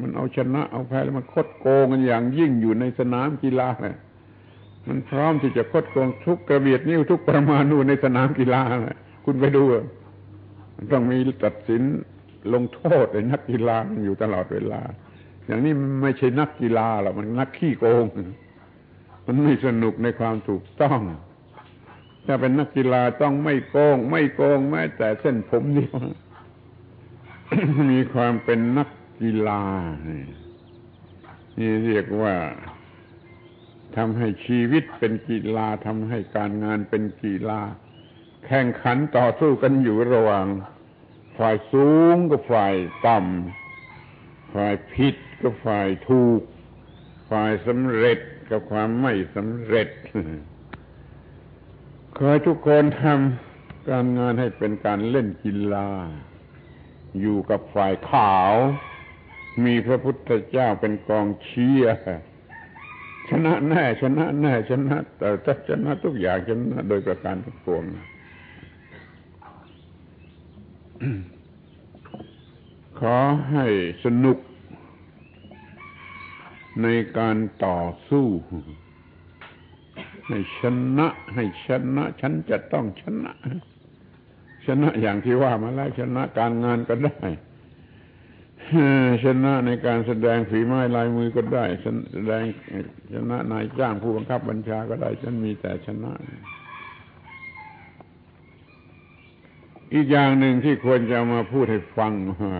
มันเอาชนะ เอาแพ้แล้วมันคดโกงกันอย่างยิ่งอยู่ในสนามกีฬาเนี่ยมันพร้อมที่จะคดโกงทุกกระเบียดนิ้วทุกประมาณูในสนามกีฬาคุณไปดู ต้องมีตัดสินลงโทษในนักกีฬาอยู่ตลอดเวลา อย่างนี้ไม่ใช่นักกีฬาหรอกมันนักขี้โกง มันไม่สนุกในความถูกต้องถ้าเป็นนักกีฬาต้องไม่โกง ไม่โกงแม้แต่เส้นผมเดียวมีความเป็นนักกีฬานี่เรียกว่าทำให้ชีวิตเป็นกีฬาทำให้การงานเป็นกีฬา แข่งขันต่อสู้กันอยู่ระหว่าง ฝ่ายสูงกับฝ่ายต่ำฝ่ายผิดกับฝ่ายถูก ฝ่ายสำเร็จกับความไม่สำเร็จขอทุกคนทำการงานให้เป็นการเล่นกีฬา อยู่กับฝ่ายขาว มีพระพุทธเจ้าเป็นกองเชียร์ชนะแน่ ชนะแน่ ชนะแต่ชนะทุกอย่างชนะโดยประการทุกปวง ขอให้สนุกในการต่อสู้ ให้ชนะ ให้ชนะ ฉันจะต้องชนะ ชนะอย่างที่ว่ามาแล้วชนะการงานก็ได้ชนะในการแสดงฝีไม้ลายมือก็ได้แสดงชนะนายจ้างผู้บังคับบัญชาก็ได้ ฉันมีแต่ชนะ อีกอย่างหนึ่งที่ควรจะมาพูดให้ฟังว่า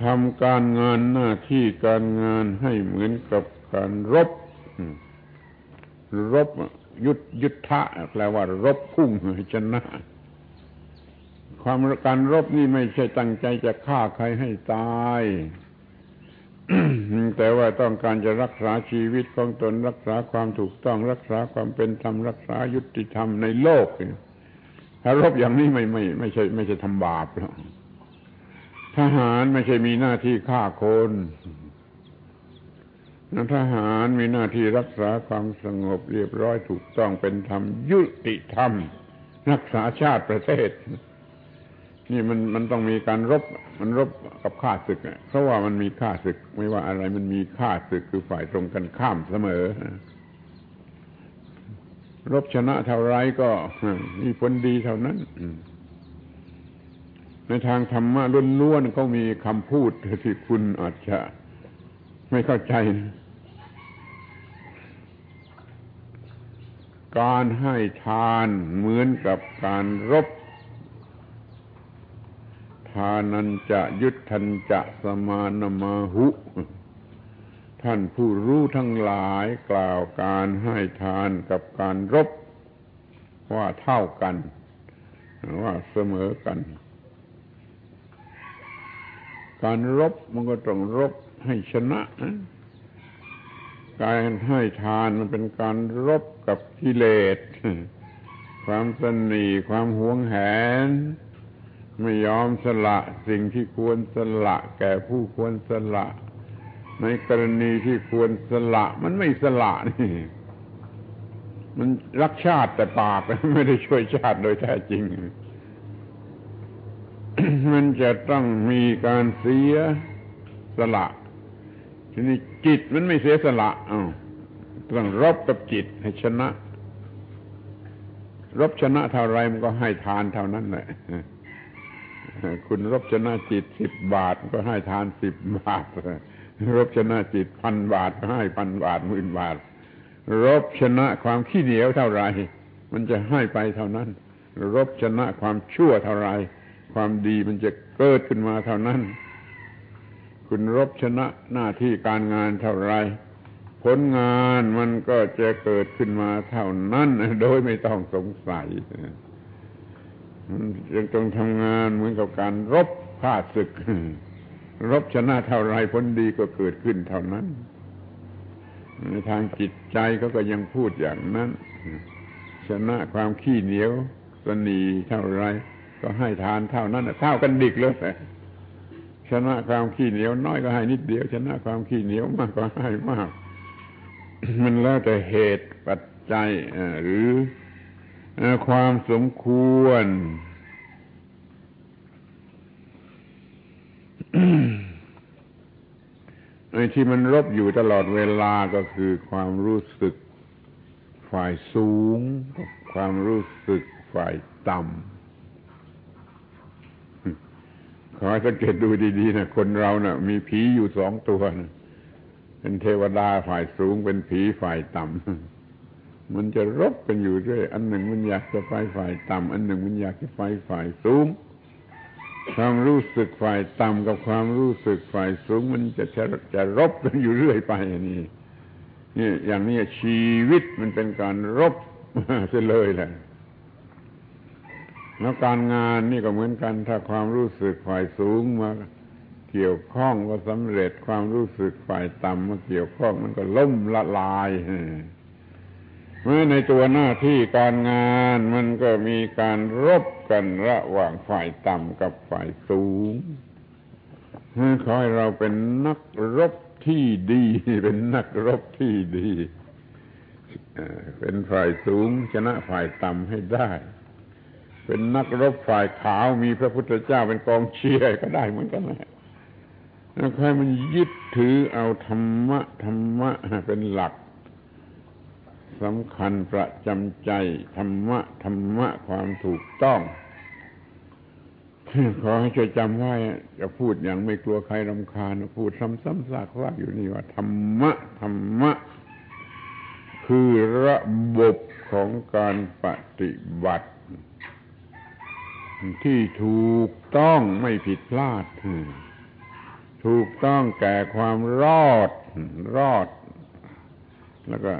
ทำการงานหน้าที่การงานให้เหมือนกับการรบ รบยุดยุทธะแปลว่า รบพุ่งชนะ ความการรบนี่ไม่ใช่ตั้งใจจะฆ่าใครให้ตาย แต่ว่าต้องการจะรักษาชีวิตของตนรักษาความถูกต้องรักษาความเป็นธรรมรักษายุติธรรมในโลกถ้ารบอย่างนี้ไม่ไม่ไม่ใช่ ไม่ใช่ทำบาปแล้วทหารไม่ใช่มีหน้าที่ฆ่าคนทหารมีหน้าที่รักษาความสงบเรียบร้อยถูกต้องเป็นธรรมยุติธรรม รักษาชาติประเทศ นี่มันมันต้องมีการรบ มันรบกับข้าศึกเพราะว่ามันมีข้าศึก ไม่ว่าอะไรมันมีข้าศึกคือฝ่ายตรงกันข้ามเสมอ รบชนะเท่าไรก็มีผลดีเท่านั้นในทางธรรมะล้วนๆเขามีคำพูดที่คุณอาจจะไม่เข้าใจนะการให้ทานเหมือนกับการรบานันจะยุทธันจะสมานมาหุ ท่านผู้รู้ทั้งหลายกล่าวการให้ทานกับการรบ ว่าเท่ากัน ว่าเสมอกัน การรบมันก็ต้องรบให้ชนะนะการให้ทานมันเป็นการรบกับกิเลส ความสนีความหวงแหน ไม่ยอมสละสิ่งที่ควรสละ แก่ผู้ควรสละ ในกรณีที่ควรสละ มันไม่สละนี่ มันรักชาติแต่ปากไม่ได้ช่วยชาติโดยแท้จริง มันจะต้องมีการเสียสละ ทีนี้จิตมันไม่เสียสละอ้าวต้องรบกับจิตให้ชนะ รบชนะเท่าไรมันก็ให้ทานเท่านั้นแหละ คุณรบชนะจิตสิบบาทก็ให้ทานสิบบาท รบชนะจิตพันบาทก็ให้พันบาทหมื่นบาท รบชนะความขี้เหนียวเท่าไรมันจะให้ไปเท่านั้น รบชนะความชั่วเท่าไรความดีมันจะเกิดขึ้นมาเท่านั้น คุณรบชนะหน้าที่การงานเท่าไรผลงานมันก็จะเกิดขึ้นมาเท่านั้น โดยไม่ต้องสงสัย ยังต้องทำงานเหมือนกับการรบฆ่าศึก รบชนะเท่าไรผลดีก็เกิดขึ้นเท่านั้น ในทางจิตใจเขาก็ยังพูดอย่างนั้น ชนะความขี้เหนียวสนีเท่าไรก็ให้ทานเท่านั้นเท่ากันดิกเลยชนะความขี้เหนียวน้อยก็ให้นิดเดียว ชนะความขี้เหนียวมากก็ให้มาก มันแล้วแต่เหตุปัจจัยหรือ ความสมควรไอ้ที่มันรบอยู่ตลอดเวลาก็คือความรู้สึกฝ่ายสูงกับความรู้สึกฝ่ายต่ำขอให้สังเกตดูดีๆนะคนเรานะ่ะ มีผีอยู่สองตัวนะเป็นเทวดาฝ่ายสูงเป็นผีฝ่ายต่ำ มันจะรบกันอยู่ด้วย อันหนึ่งมันอยากจะไปฝ่ายต่ำอันหนึ่งมันอยากจะไปฝ่ายสูง ความรู้สึกฝ่ายต่ำกับความรู้สึกฝ่ายสูง มันจะจะจะรบกันอยู่เรื่อยไปนี่นี่อย่างนี้ชีวิตมันเป็นการรบเสียเลยแหละแล้วการงานนี่ก็เหมือนกัน ถ้าความรู้สึกฝ่ายสูงมาเกี่ยวข้องก็สำเร็จความรู้สึกฝ่ายต่ำมาเกี่ยวข้องมันก็ล่มละลาย เมื่อในตัวหน้าที่การงานมันก็มีการรบกันระหว่างฝ่ายต่ำกับฝ่ายสูงขอให้เราเป็นนักรบที่ดี เป็นนักรบที่ดีเป็นฝ่ายสูง ชนะฝ่ายต่ำให้ได้ เป็นนักรบฝ่ายขาวมีพระพุทธเจ้าเป็นกองเชียร์ก็ได้เหมือนกันแหละแล้วใครมันยึดถือเอาธรรมะธรรมะเป็นหลัก สำคัญประจำใจ ธรรมะ ธรรมะ ความถูกต้อง ขอให้ช่วยจำไว้จะพูดอย่างไม่กลัวใครรำคาญ พูดซ้ำๆซากๆอยู่นี่ว่า ธรรมะ ธรรมะ คือระบบของการปฏิบัติ ที่ถูกต้องไม่ผิดพลาด ถูกต้องแก่ความรอด รอด แล้วก็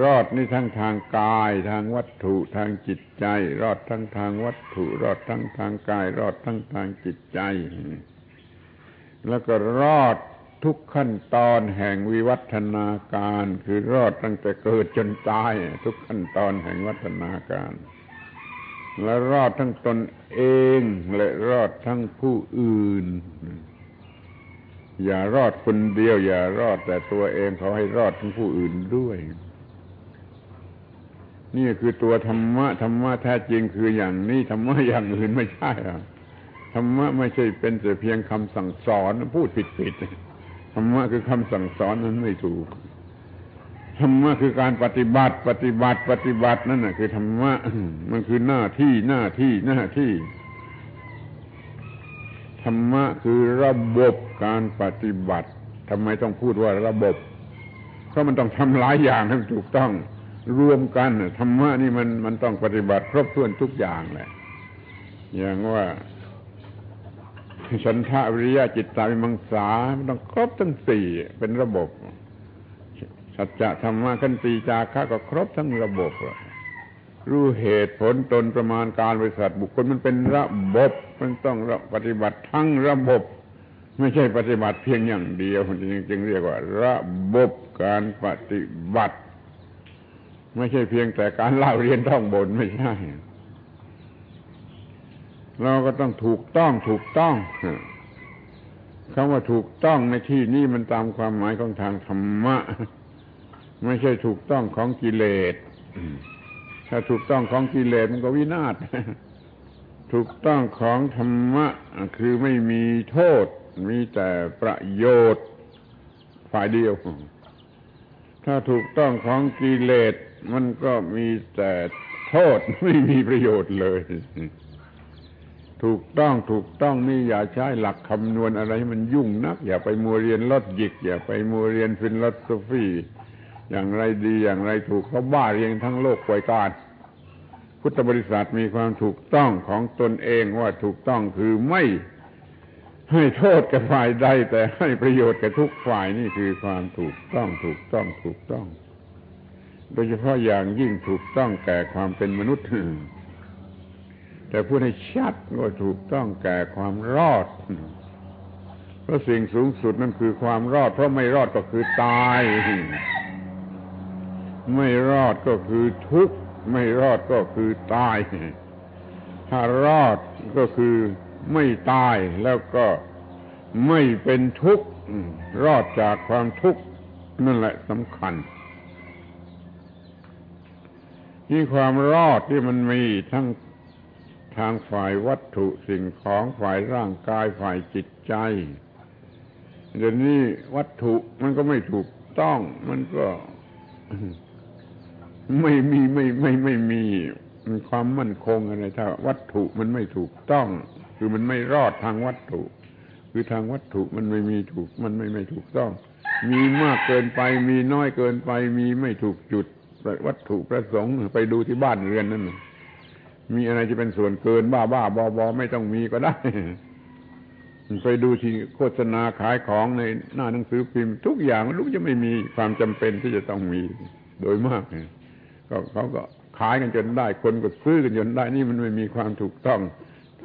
รอดนี่ทั้งทางกายทางวัตถุทางจิตใจ รอดทั้งทางวัตถุ รอดทั้งทางกาย รอดทั้งทางจิตใจ แล้วก็รอดทุกขั้นตอนแห่งวิวัฒนาการ คือรอดตั้งแต่เกิดจนตาย ทุกขั้นตอนแห่งวัฒนาการ และรอดทั้งตนเองและรอดทั้งผู้อื่น อย่ารอดคนเดียว อย่ารอดแต่ตัวเองเขาให้รอดทั้งผู้อื่นด้วย นี่คือตัวธรรมะธรรมะแท้จริงคืออย่างนี้ธรรมะอย่างอื่นไม่ใช่อะธรรมะไม่ใช่เป็นแต่เพียงคำสั่งสอนพูดผิดๆธรรมะคือคำสั่งสอนนั้นไม่ถูกธรรมะคือการปฏิบัติ ปฏิบัติ ปฏิบัตินั่นแหะคือธรรมะมันคือหน้าที่หน้าที่หน้าที่ธรรมะคือระบบการปฏิบัติทำไมต้องพูดว่าระบบเพราะมันต้องทำหลายอย่างให้ถูกต้อง รวมกันธรรมะนี่มันมันต้องปฏิบัติครบถ้วนทุกอย่างแหละ อย่างว่าฉันทะวิริยะจิตตาวิมังสามันต้องครบทั้งสี่เป็นระบบ สัจจะธรรมะขันติจาคะก็ครบทั้งระบบรู้เหตุผลตนประมาณการบริษัทบุคคลมันเป็นระบบ มันต้องปฏิบัติทั้งระบบ ไม่ใช่ปฏิบัติเพียงอย่างเดียวจึงจึงเรียกว่า ระบบการปฏิบัติ ไม่ใช่เพียงแต่การเล่าเรียนท่องบนไม่ใช่ เราก็ต้องถูกต้องถูกต้องคำว่าถูกต้องในที่นี้มันตามความหมายของทางธรรมะ ไม่ใช่ถูกต้องของกิเลสถ้าถูกต้องของกิเลสมันก็วินาศถูกต้องของธรรมะ คือไม่มีโทษ มีแต่ประโยชน์ฝ่ายเดียว ถ้าถูกต้องของกิเลส มันก็มีแต่โทษไม่มีประโยชน์เลย ถูกต้องถูกต้องนี่อย่าใช้หลักคำนวณอะไรให้มันยุ่งนัก อย่าไปมัวเรียนลดหยิก อย่าไปมัวเรียนฟินลอสฟีอย่างไรดีอย่างไรถูกเขาบ้าเรียงทั้งโลกป่วยการพุทธบริษัทมีความถูกต้องของตนเองว่าถูกต้องคือไม่ให้โทษกับฝ่ายใดแต่ให้ประโยชน์กับทุกฝ่ายนี่คือความถูกต้องถูกต้องถูกต้อง โดยเฉพาะอย่างยิ่งถูกต้องแก่ความเป็นมนุษย์ แต่พูดให้ชัดก็ถูกต้องแก่ความรอด เพราะสิ่งสูงสุดนั่นคือความรอด เพราะไม่รอดก็คือตาย ไม่รอดก็คือทุกข์ ไม่รอดก็คือตาย ถ้ารอดก็คือไม่ตายแล้วก็ไม่เป็นทุกข์ รอดจากความทุกข์นั่นแหละสำคัญ ที่ความรอดที่มันมีทั้งทางฝ่ายวัตถุสิ่งของฝ่ายร่างกายฝ่ายจิตใจเดี๋ยวนี้วัตถุมันก็ไม่ถูกต้อง มันก็ไม่มีไม่ไม่ไม่มีความมั่นคงอะไรถ้าวัตถุมันไม่ถูกต้อง คือมันไม่รอดทางวัตถุ คือทางวัตถุมันไม่มีถูก มันไม่ไม่ถูกต้อง มีมากเกินไป มีน้อยเกินไป มีไม่ถูกจุด วัตถุประสงค์ไปดูที่บ้านเรือนนั่นมีอะไรจะเป็นส่วนเกินบ้าบ้าบอบอไม่ต้องมีก็ได้ ไปดูที่โฆษณาขายของในหน้าหนังสือพิมพ์ ทุกอย่างมันรู้จะไม่มีความจำเป็นที่จะต้องมีโดยมากก็เขาก็ขายกันจนได้ คนก็ซื้อกันจนได้ นี่มันไม่มีความถูกต้อง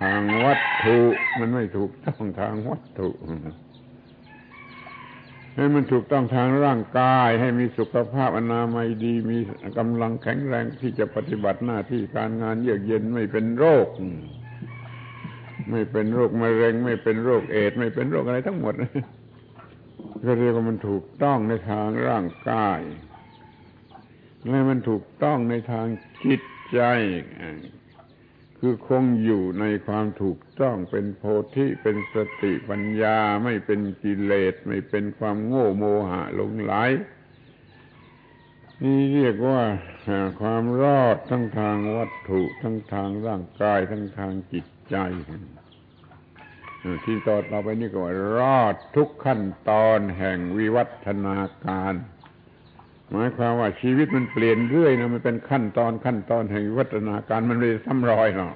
ทางวัตถุมันไม่ถูกต้องทางวัตถุ ให้มันถูกต้องทางร่างกาย ให้มีสุขภาพอนามัยดี มีกำลังแข็งแรงที่จะปฏิบัติหน้าที่การงานเยือกเย็นไม่เป็นโรค ไม่เป็นโรคมะเร็ง ไม่เป็นโรคเอดไม่เป็นโรคอะไรทั้งหมดก็เรียกว่ามันถูกต้องในทางร่างกายและมันถูกต้องในทางจิตใจ คือคงอยู่ในความถูกต้องเป็นโพธิเป็นสติปัญญาไม่เป็นกิเลสไม่เป็นความโง่โมหะหลงไหลนี่เรียกว่าความรอดทั้งทางวัตถุ ทั้งทางร่างกายทั้งทางจิตใจ ที่ต่อเราไปนี่ก็ว่ารอดทุกขั้นตอนแห่งวิวัฒนาการ หมายความว่าชีวิตมันเปลี่ยนเรื่อยนะมันเป็นขั้นตอนขั้นตอนแห่งวัฒนาการมันไม่ได้ซ้ำรอยหรอก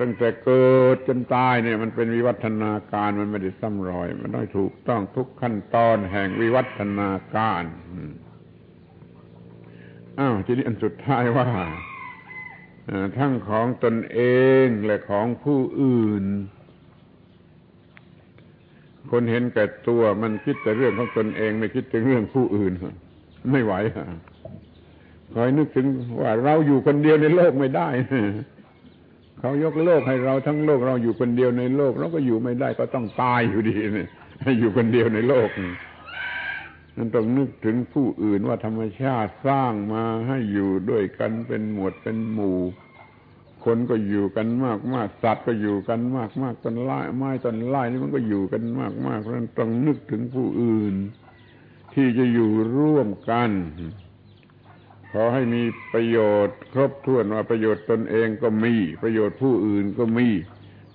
ตั้งแต่เกิดจนตายเนี่ย มันเป็นวิวัฒนาการมันไม่ได้ซ้ำรอย มันต้องถูกต้องทุกขั้นตอนแห่งวิวัฒนาการอ้าวทีนี้อันสุดท้ายว่าทั้งของตนเองและของผู้อื่น คนเห็นแก่ตัวมันคิดแต่เรื่องของตนเองไม่คิดถึงเรื่องผู้อื่นไม่ไหวคอยนึกถึงว่าเราอยู่คนเดียวในโลกไม่ได้เขายกโลกให้เราทั้งโลกเราอยู่คนเดียวในโลก เราก็อยู่ไม่ได้ก็ต้องตายอยู่ดีนี่ให้อยู่คนเดียวในโลกนั่นต้องนึกถึงผู้อื่นว่าธรรมชาติสร้างมาให้อยู่ด้วยกันเป็นหมวดเป็นหมู่ คนก็อยู่กันมากมากสัตว์ก็อยู่กันมากมากต้นไม้ไม้ต้นไม้นี่มันก็อยู่กันมากมากเพราะนั้นต้องนึกถึงผู้อื่น ที่จะอยู่ร่วมกันขอให้มีประโยชน์ ครบถ้วนว่าประโยชน์ตนเองก็มี ประโยชน์ผู้อื่นก็มี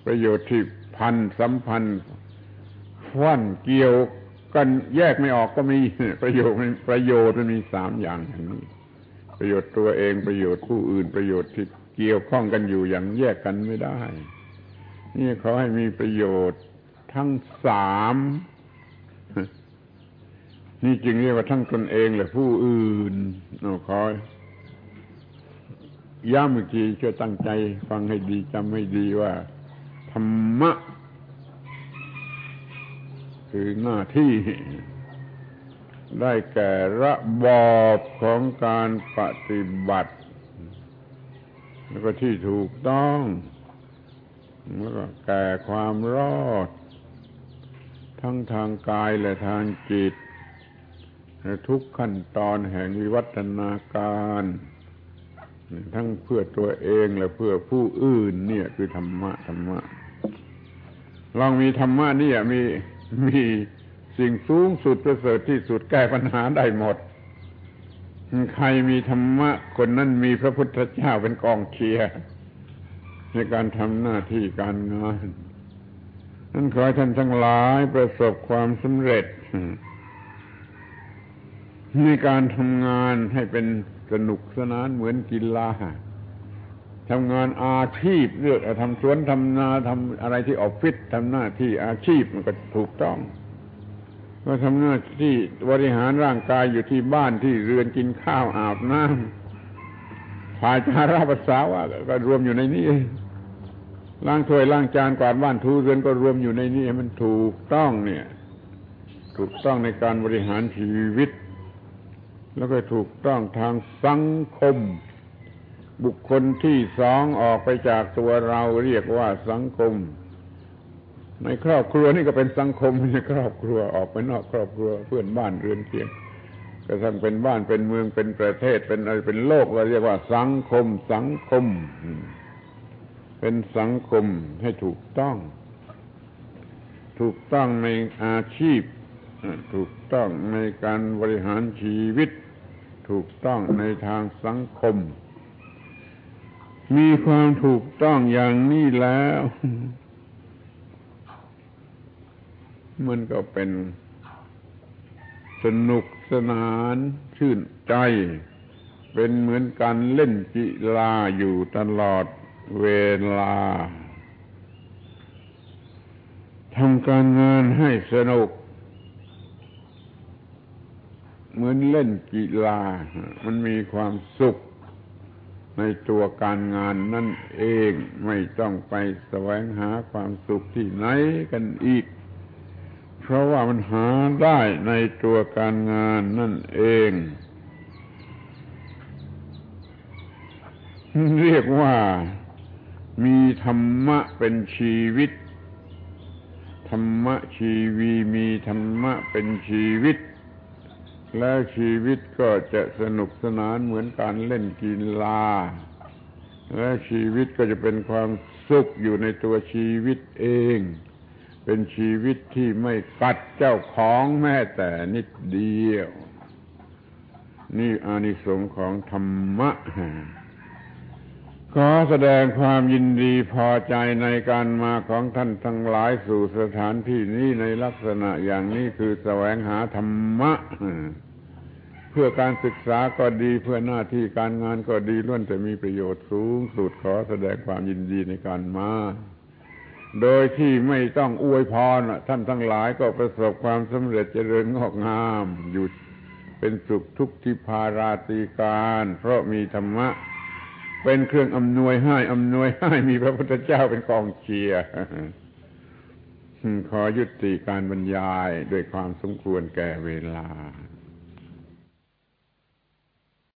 ประโยชน์ที่พันสัมพันธ์ฟันเกี่ยวกันแยกไม่ออกก็มีประโยชน์ประโยชน์มันมีสามอย่างอย่างนี้ ประโยชน์ตัวเองประโยชน์ผู้อื่น ประโยชน์ที่ เกี่ยวข้องกันอยู่อย่างแยกกันไม่ได้ นี่เขอให้มีประโยชน์ทั้งสามนี่จึงเรียกว่าทั้งตนเองและผู้อื่นเอาขอย้ำอีกทีช่วยตั้งใจ ฟังให้ดีจำให้ดีว่า ธรรมะ คือหน้าที่ ได้แก่ระบอบของการปฏิบัติ แล้วก็ที่ถูกต้องแล้วก็แก่ความรอด ทั้งทางกายและทางจิตทุกขั้นตอนแห่งวิวัฒนาการ ทั้งเพื่อตัวเองและเพื่อผู้อื่น เนี่ยคือธรรมะธรรมะลองมีธรรมะนี่มีมีสิ่งสูงสุดประเสริฐที่สุดแก้ปัญหาได้หมด ใครมีธรรมะ คนนั้นมีพระพุทธเจ้าเป็นกองเชียร์ในการทำหน้าที่การงานนั้นขอท่านทั้งหลายประสบความสำเร็จในการทำงานให้เป็นสนุกสนานเหมือนกีฬาทำงานอาชีพเลือกทำสวนทำนาทำอะไรที่ออฟฟิศทำหน้าที่อาชีพมันก็ถูกต้อง ก็ทำหน้าที่บริหารร่างกายอยู่ที่บ้านที่เรือนกินข้าวอาบน้ำฝ่ายจาราภาษาว่าก็รวมอยู่ในนี้ล้างถ้วยล้างจานกวาดบ้านทูเรือนก็รวมอยู่ในนี้มันถูกต้องเนี่ย ถูกต้องในการบริหารชีวิต แล้วก็ถูกต้องทางสังคม บุคคลที่สองออกไปจากตัวเราเรียกว่าสังคม ในครอบครัวนี่ก็เป็นสังคมในครอบครัวออกไปนอกครอบครัวเพื่อนบ้านเรือนเคียงกระทั่งเป็นบ้านเป็นเมืองเป็นประเทศเป็นอะไรเป็นโลกเราเรียกว่าสังคมสังคม เป็นสังคมให้ถูกต้อง ถูกต้องในอาชีพ ถูกต้องในการบริหารชีวิต ถูกต้องในทางสังคม มีความถูกต้องอย่างนี้แล้ว มันก็เป็นสนุกสนานชื่นใจ เป็นเหมือนการเล่นกีฬาอยู่ตลอดเวลาทำการงานให้สนุก เหมือนเล่นกีฬา มันมีความสุขในตัวการงานนั่นเองไม่ต้องไปแสวงหาความสุขที่ไหนกันอีก เพราะว่ามันหาได้ในตัวการงานนั่นเอง เรียกว่ามีธรรมะเป็นชีวิต ธรรมะชีวีมีธรรมะเป็นชีวิต แล้วชีวิตก็จะสนุกสนานเหมือนการเล่นกีฬา และชีวิตก็จะเป็นความสุขอยู่ในตัวชีวิตเอง เป็นชีวิตที่ไม่กัดเจ้าของแม้แต่นิดเดียว นี่อานิสงส์ของธรรมะ ขอแสดงความยินดีพอใจในการมาของท่านทั้งหลายสู่สถานที่นี้ในลักษณะอย่างนี้คือแสวงหาธรรมะ เพื่อการศึกษาก็ดีเพื่อหน้าที่การงานก็ดีล้วนจะมีประโยชน์สูงสุดขอแสดงความยินดีในการมา โดยที่ไม่ต้องอวยพรท่านทั้งหลายก็ประสบความสำเร็จเจริญงอกงามอยู่เป็นสุขทุกทิพาราตีการ เพราะมีธรรมะ เป็นเครื่องอำนวยให้อำนวยให้มีพระพุทธเจ้าเป็นกองเชียร์ขอยุติการบรรยายด้วยความสมควรแก่เวลา